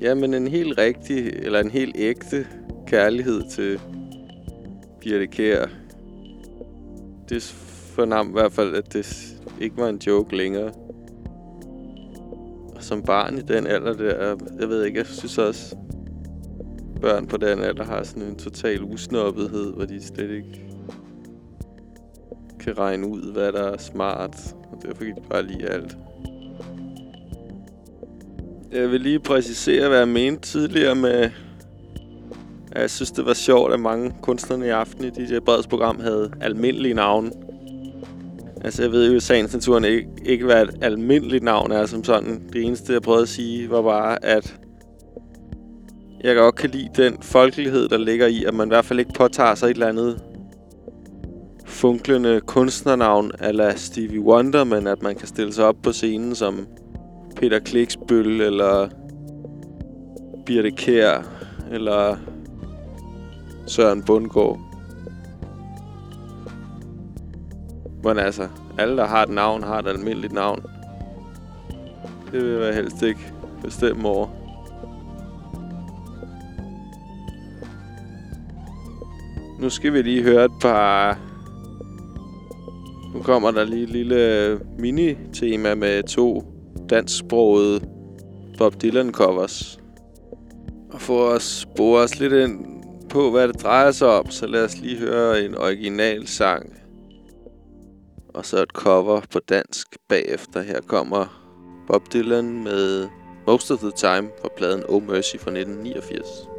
Speaker 1: Jamen, en helt rigtig, eller en helt ægte kærlighed til Birte Kær. Det fornam i hvert fald, at det ikke var en joke længere. Som barn i den alder der, jeg ved ikke, jeg synes også, børn på den alder har sådan en total usnoppethed, hvor de slet ikke kan regne ud, hvad der er smart. Og derfor kan de bare lide alt. Jeg vil lige præcisere, hvad jeg mente tidligere med... at Jeg synes, det var sjovt, at mange kunstnerne i aften i DJ Breds program havde almindelige navne. Altså, jeg ved jo i sagens naturen ikke, ikke, hvad et almindeligt navn er som sådan. Det eneste, jeg prøvede at sige, var bare, at jeg godt kan lide den folkelighed, der ligger i, at man i hvert fald ikke påtager sig et eller andet funklende kunstnernavn ala Stevie Wonder, men at man kan stille sig op på scenen som Peter Kliksbøl, eller Birte Kær, eller Søren Bundgaard. Men altså, alle, der har et navn, har et almindeligt navn. Det vil jeg helst ikke bestemme over. Nu skal vi lige høre et par... Nu kommer der lige et lille mini-tema med to dansksprogede Bob Dylan-covers. Og få os spore os lidt ind på, hvad det drejer sig om, så lad os lige høre en original sang. Og så et cover på dansk bagefter. Her kommer Bob Dylan med Most of the Time fra pladen Oh Mercy fra 1989.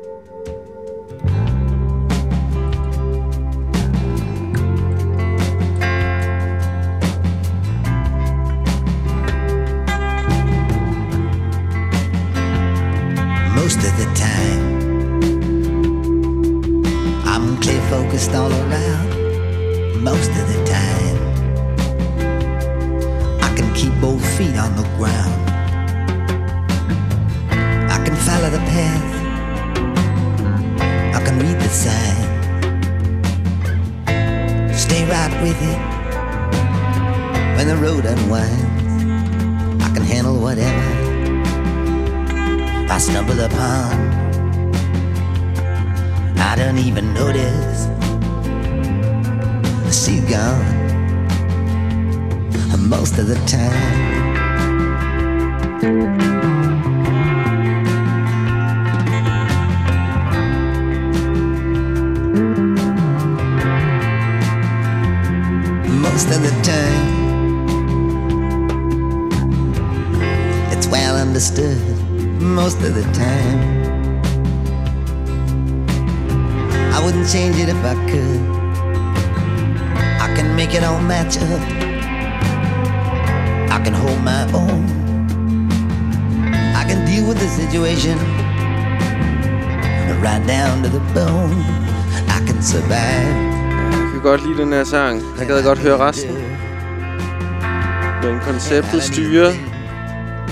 Speaker 30: I stumble upon. I don't even notice. She's gone most of the time. most of the time. It's well understood most of the time. I wouldn't change it if I could. I can make it all match up. I can hold my own. I can deal with the situation right down to the bone. I can survive.
Speaker 1: Jeg kan godt lide den her sang. Jeg gad godt høre resten. Men konceptet styrer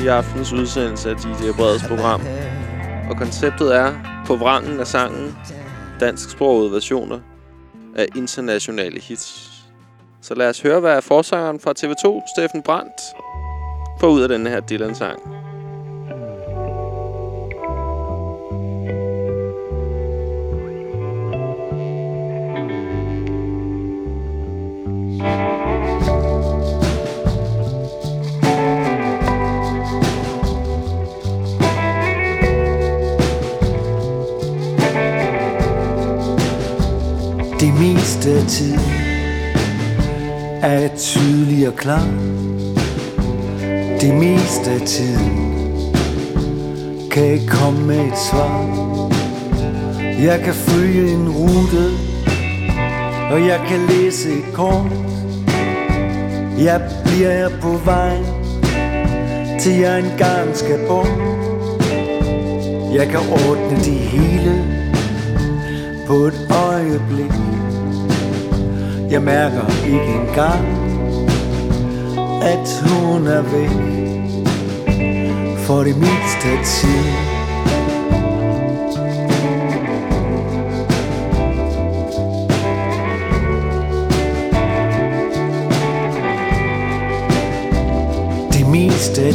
Speaker 1: i aftens udsendelse af DJ Breds program. Og konceptet er på vrangen af sangen dansksprogede versioner af internationale hits. Så lad os høre, hvad forsangeren fra TV2, Steffen Brandt, får ud af denne her Dylan-sang.
Speaker 8: Bliver klar. Det meste af tiden kan ikke komme med et svar. Jeg kan følge en rute, og jeg kan læse et kort. Jeg bliver her på vej, til jeg engang skal bort. Jeg kan ordne det hele på et øjeblik. Jeg mærker ikke engang, at hun er væk for det meste af tiden. Det meste af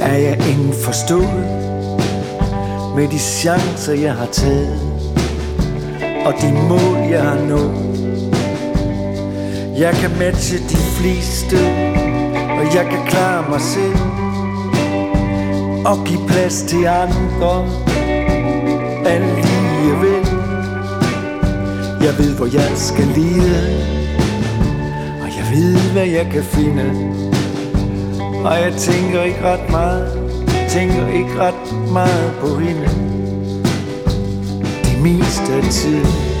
Speaker 8: er jeg indforstået med de chancer, jeg har taget og de mål, jeg har nået. Jeg kan matche de fleste, og jeg kan klare mig selv og give plads til andre alligevel. Jeg ved, hvor jeg skal lide, og jeg ved, hvad jeg kan finde. Og jeg tænker ikke ret meget, tænker ikke ret meget på hende. Det meste af tiden.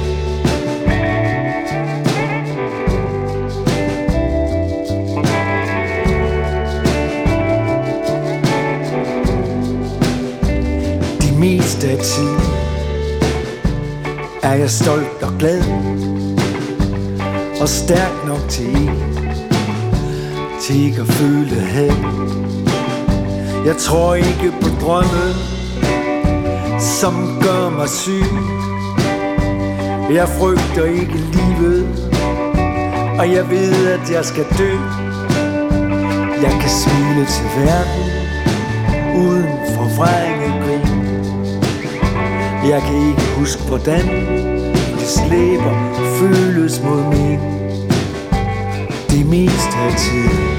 Speaker 8: Meste af tiden er jeg stolt og glad og stærk nok til en til ikke at føle had. Jeg tror ikke på drømme, som gør mig syg. Jeg frygter ikke livet, og jeg ved, at jeg skal dø. Jeg kan smile til verden, uden forvrænge. Jeg kan ikke huske, hvordan det slæber føles mod min. Det meste af tiden.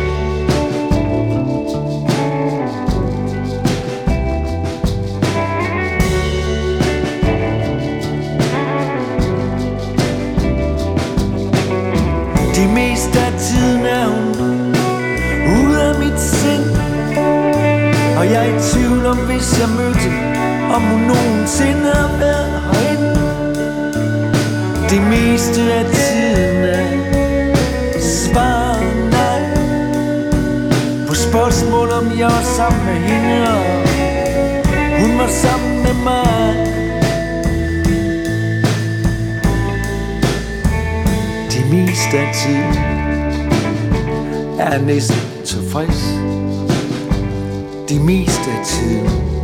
Speaker 8: Om hun nogensinde har været herinde. Det meste af tiden er svar nej. På spørgsmål om jeg var sammen med hende Og hun var sammen med mig. Det meste af tiden er næsten tilfreds. Det meste af tiden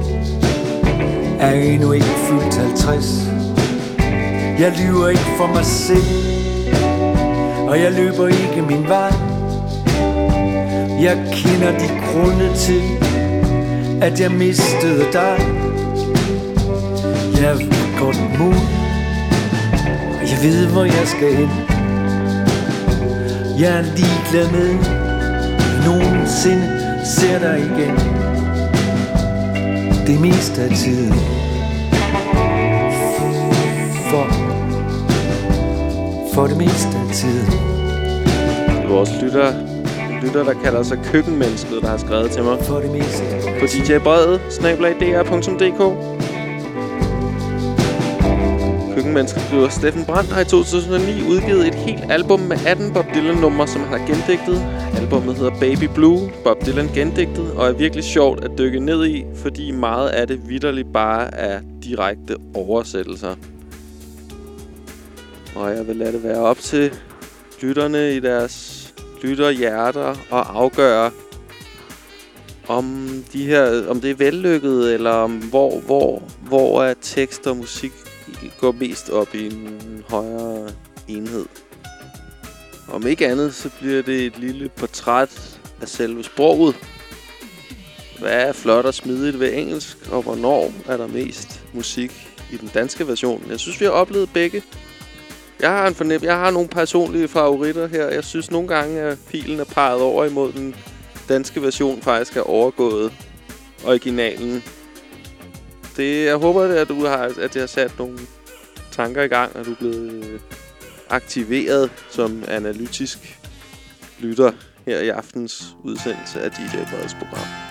Speaker 8: er endnu ikke fyldt 50 Jeg lyver ikke for mig selv. Og jeg løber ikke min vej. Jeg kender de grunde til At jeg mistede dig. Jeg vil godt mod. Og jeg ved hvor jeg skal hen. Jeg er ligeglad med at jeg nogensinde ser dig igen. Det meste af tiden For for det meste af tiden.
Speaker 1: Det er vores lytter, lytter, der kalder sig Køkkenmennesket, der har skrevet til mig.
Speaker 8: For det meste
Speaker 1: På djbrevet, snablag.dr.dk Køkkenmennesket skriver, Steffen Brandt har i 2009 udgivet et helt album med 18 Bob Dylan-numre, som han har gendigtet. Albummet hedder Baby Blue, Bob Dylan gendigtet, og er virkelig sjovt at dykke ned i, fordi meget af det vidderligt bare er direkte oversættelser. Og jeg vil lade det være op til lytterne i deres lytterhjerter og afgøre, om de her, om det er vellykket, eller om hvor, hvor, hvor er tekst og musik går mest op i en højere enhed. Om ikke andet, så bliver det et lille portræt af selve sproget. Hvad er flot og smidigt ved engelsk, og hvornår er der mest musik i den danske version? Jeg synes, vi har oplevet begge. Jeg har en fornem jeg har nogle personlige favoritter her. Jeg synes nogle gange, at pilen er peget over imod den danske version faktisk er overgået originalen. Det, jeg håber, at du har, at jeg har sat nogle tanker i gang, og du er blevet øh, aktiveret som analytisk lytter her i aftens udsendelse af DJ Breds program.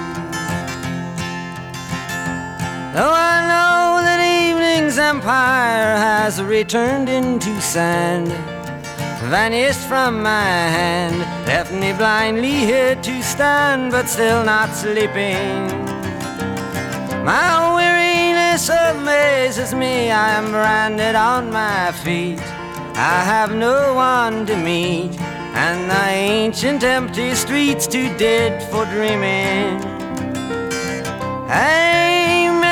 Speaker 31: Though I know that evening's empire has returned into sand, vanished from my hand, left me blindly here to stand, but still not sleeping. My weariness amazes me, I am branded on my feet. I have no one to meet, and the ancient empty streets too dead for dreaming. Hey,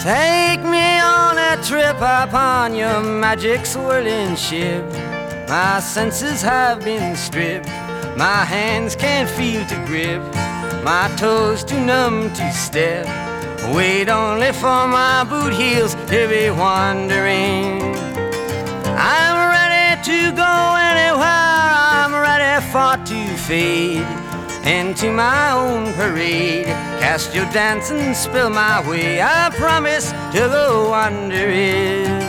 Speaker 31: Take me on a trip upon your magic swirling ship. My senses have been stripped. My hands can't feel to grip. My toes too numb to step. Wait only for my boot heels to be wandering. I'm ready to go anywhere. I'm ready for to fade into my own parade. Cast your dancing spell my way. I promise to go under it.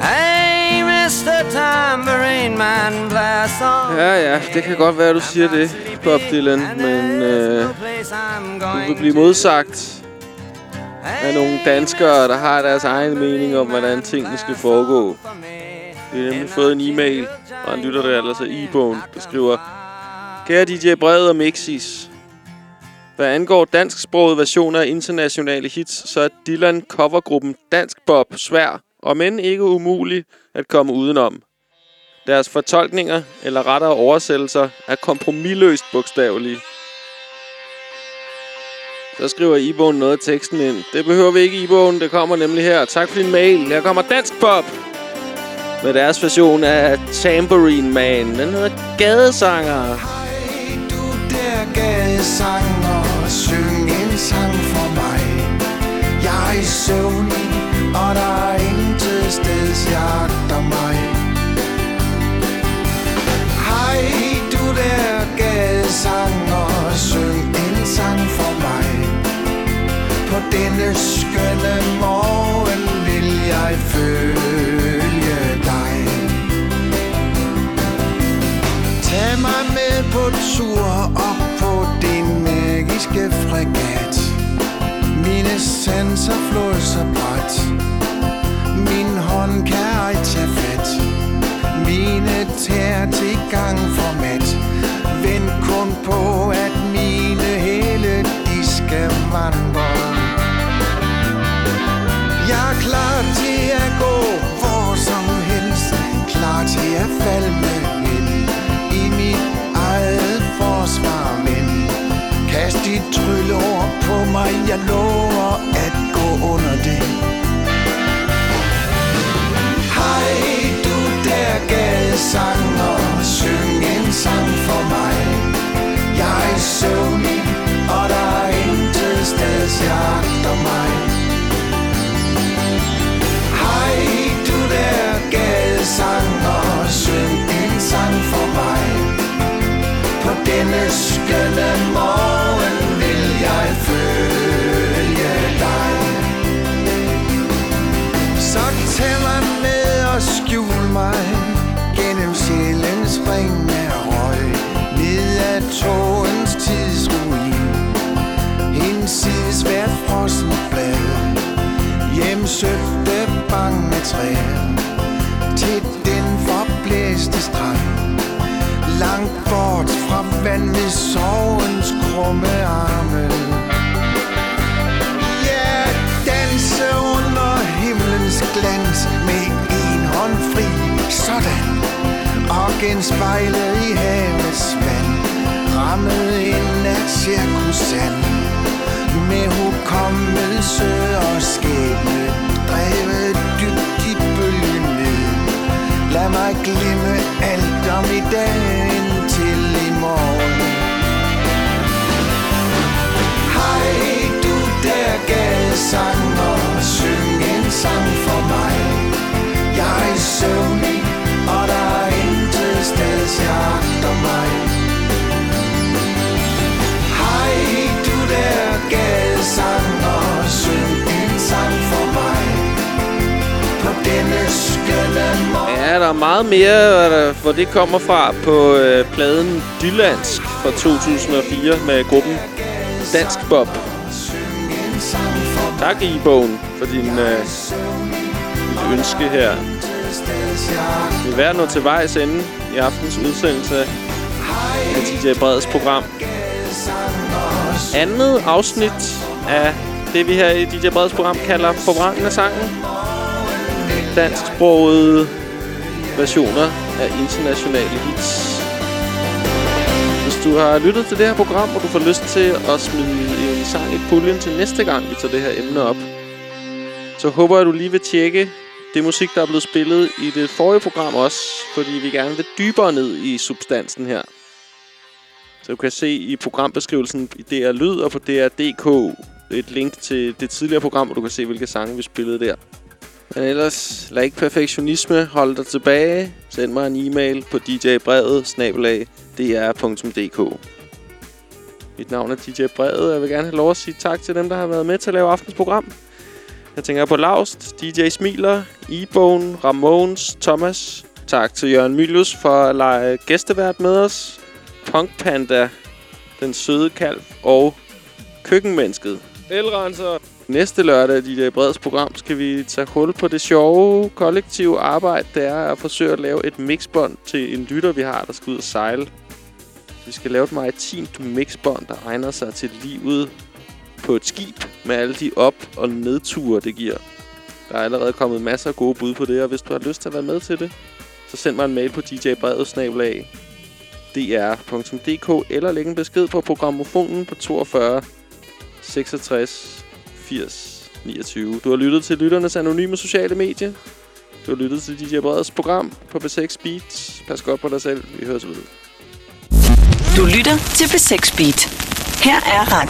Speaker 31: Hey, Mr. Tambourine Man, a song.
Speaker 1: Ja, ja, det kan godt være, du siger det, Bob Dylan, men øh, du vil blive modsagt af nogle danskere, der har deres egen mening om, hvordan tingene skal foregå. Vi har nemlig fået en e-mail fra en lytter, der er e-bogen, der skriver Kære DJ Brede og Mixis, hvad angår dansksproget versioner af internationale hits, så er Dylan covergruppen Dansk Bob svær, og men ikke umulig at komme udenom. Deres fortolkninger, eller rettere oversættelser, er kompromilløst bogstavelige. Så skriver i-bogen noget af teksten ind. Det behøver vi ikke i bogen, det kommer nemlig her. Tak for din mail. Her kommer Dansk Pop med deres version af Tambourine Man. Den hedder Gadesanger
Speaker 11: gadesang og Syng en sang for mig. Jeg er i søvn Og der er intet sted jagter mig. Hej du der gadesang og Syng en sang for mig. På denne skønne morgen Vil jeg følge dig. Tag mig med på tur og magiske fregat. Mine sanser flår så bræt Min hånd kan ej tage fat. Mine tær til gang for mat. Vent kun på at mine hæle de skal vandre. Dit trylleord på mig. Jeg lover at gå under det. Hej du der gadesanger Syng en sang for mig. Jeg er søvnig Og der er intet sted jagter mig. Mig Gennem sjælens ring af røg Ned af tågens tidsruin. Hinsides hvert frossen blad Hjemsøgte bange træer Til den forblæste strand Langt bort fra vandet sovens sorgens krumme arme. Ja, danse under himlens glans Med en hånd fri, sådan. Og genspejlet i havets vand. Rammet ind af cirkusand Med hukommelse og skæbne. Drevet dybt i bølgen ned Lad mig glemme alt om i dag til i morgen. Hej du der gadesanger Syng en sang for mig. Jeg er søvnig Og der er intet sted jagter mig. Hej du der gadesanger Syng en sang for mig. På denne skønne morgen
Speaker 1: Ja, der er meget mere, øh, hvor det kommer fra på øh, pladen Dylandsk fra 2004 med gruppen Dansk Bob. Tak, I-bogen, for din øh, ønske her. Vi er ved nå til vejs ende i aftens udsendelse af DJ Breds program. Andet afsnit af det, vi her i DJ Breds program kalder Forbrændende sangen. Dansksprogede versioner af internationale hits. Hvis du har lyttet til det her program, og du får lyst til at smide en sang i puljen til næste gang, vi tager det her emne op, så håber jeg, at du lige vil tjekke det musik, der er blevet spillet i det forrige program også, fordi vi gerne vil dybere ned i substansen her. Så du kan se i programbeskrivelsen i DR Lyd og på DR.dk et link til det tidligere program, hvor du kan se, hvilke sange vi spillede der. Men ellers, lad ikke perfektionisme holde dig tilbage. Send mig en e-mail på djbrevet dr.dk Mit navn er DJ Brevet, og jeg vil gerne have lov at sige tak til dem, der har været med til at lave aftens program. Jeg tænker på Laust, DJ Smiler, E-Bone, Ramones, Thomas. Tak til Jørgen Mylius for at lege gæstevært med os. Punk Panda, den søde kalv og køkkenmennesket. Elrenser. Næste lørdag i DJ Breds program skal vi tage hul på det sjove kollektive arbejde, det er at forsøge at lave et mixbånd til en lytter, vi har, der skal ud og sejle. Vi skal lave et maritimt mixbånd, der egner sig til livet på et skib med alle de op- og nedture, det giver. Der er allerede kommet masser af gode bud på det, og hvis du har lyst til at være med til det, så send mig en mail på djbrevet dr.dk eller læg en besked på programmofonen på 42 66 80 29. Du har lyttet til Lytternes Anonyme Sociale Medie. Du har lyttet til DJ Breds program på B6 Beats. Pas godt på dig selv. Vi høres ved.
Speaker 14: Du lytter til B6 Beat. Her er Radio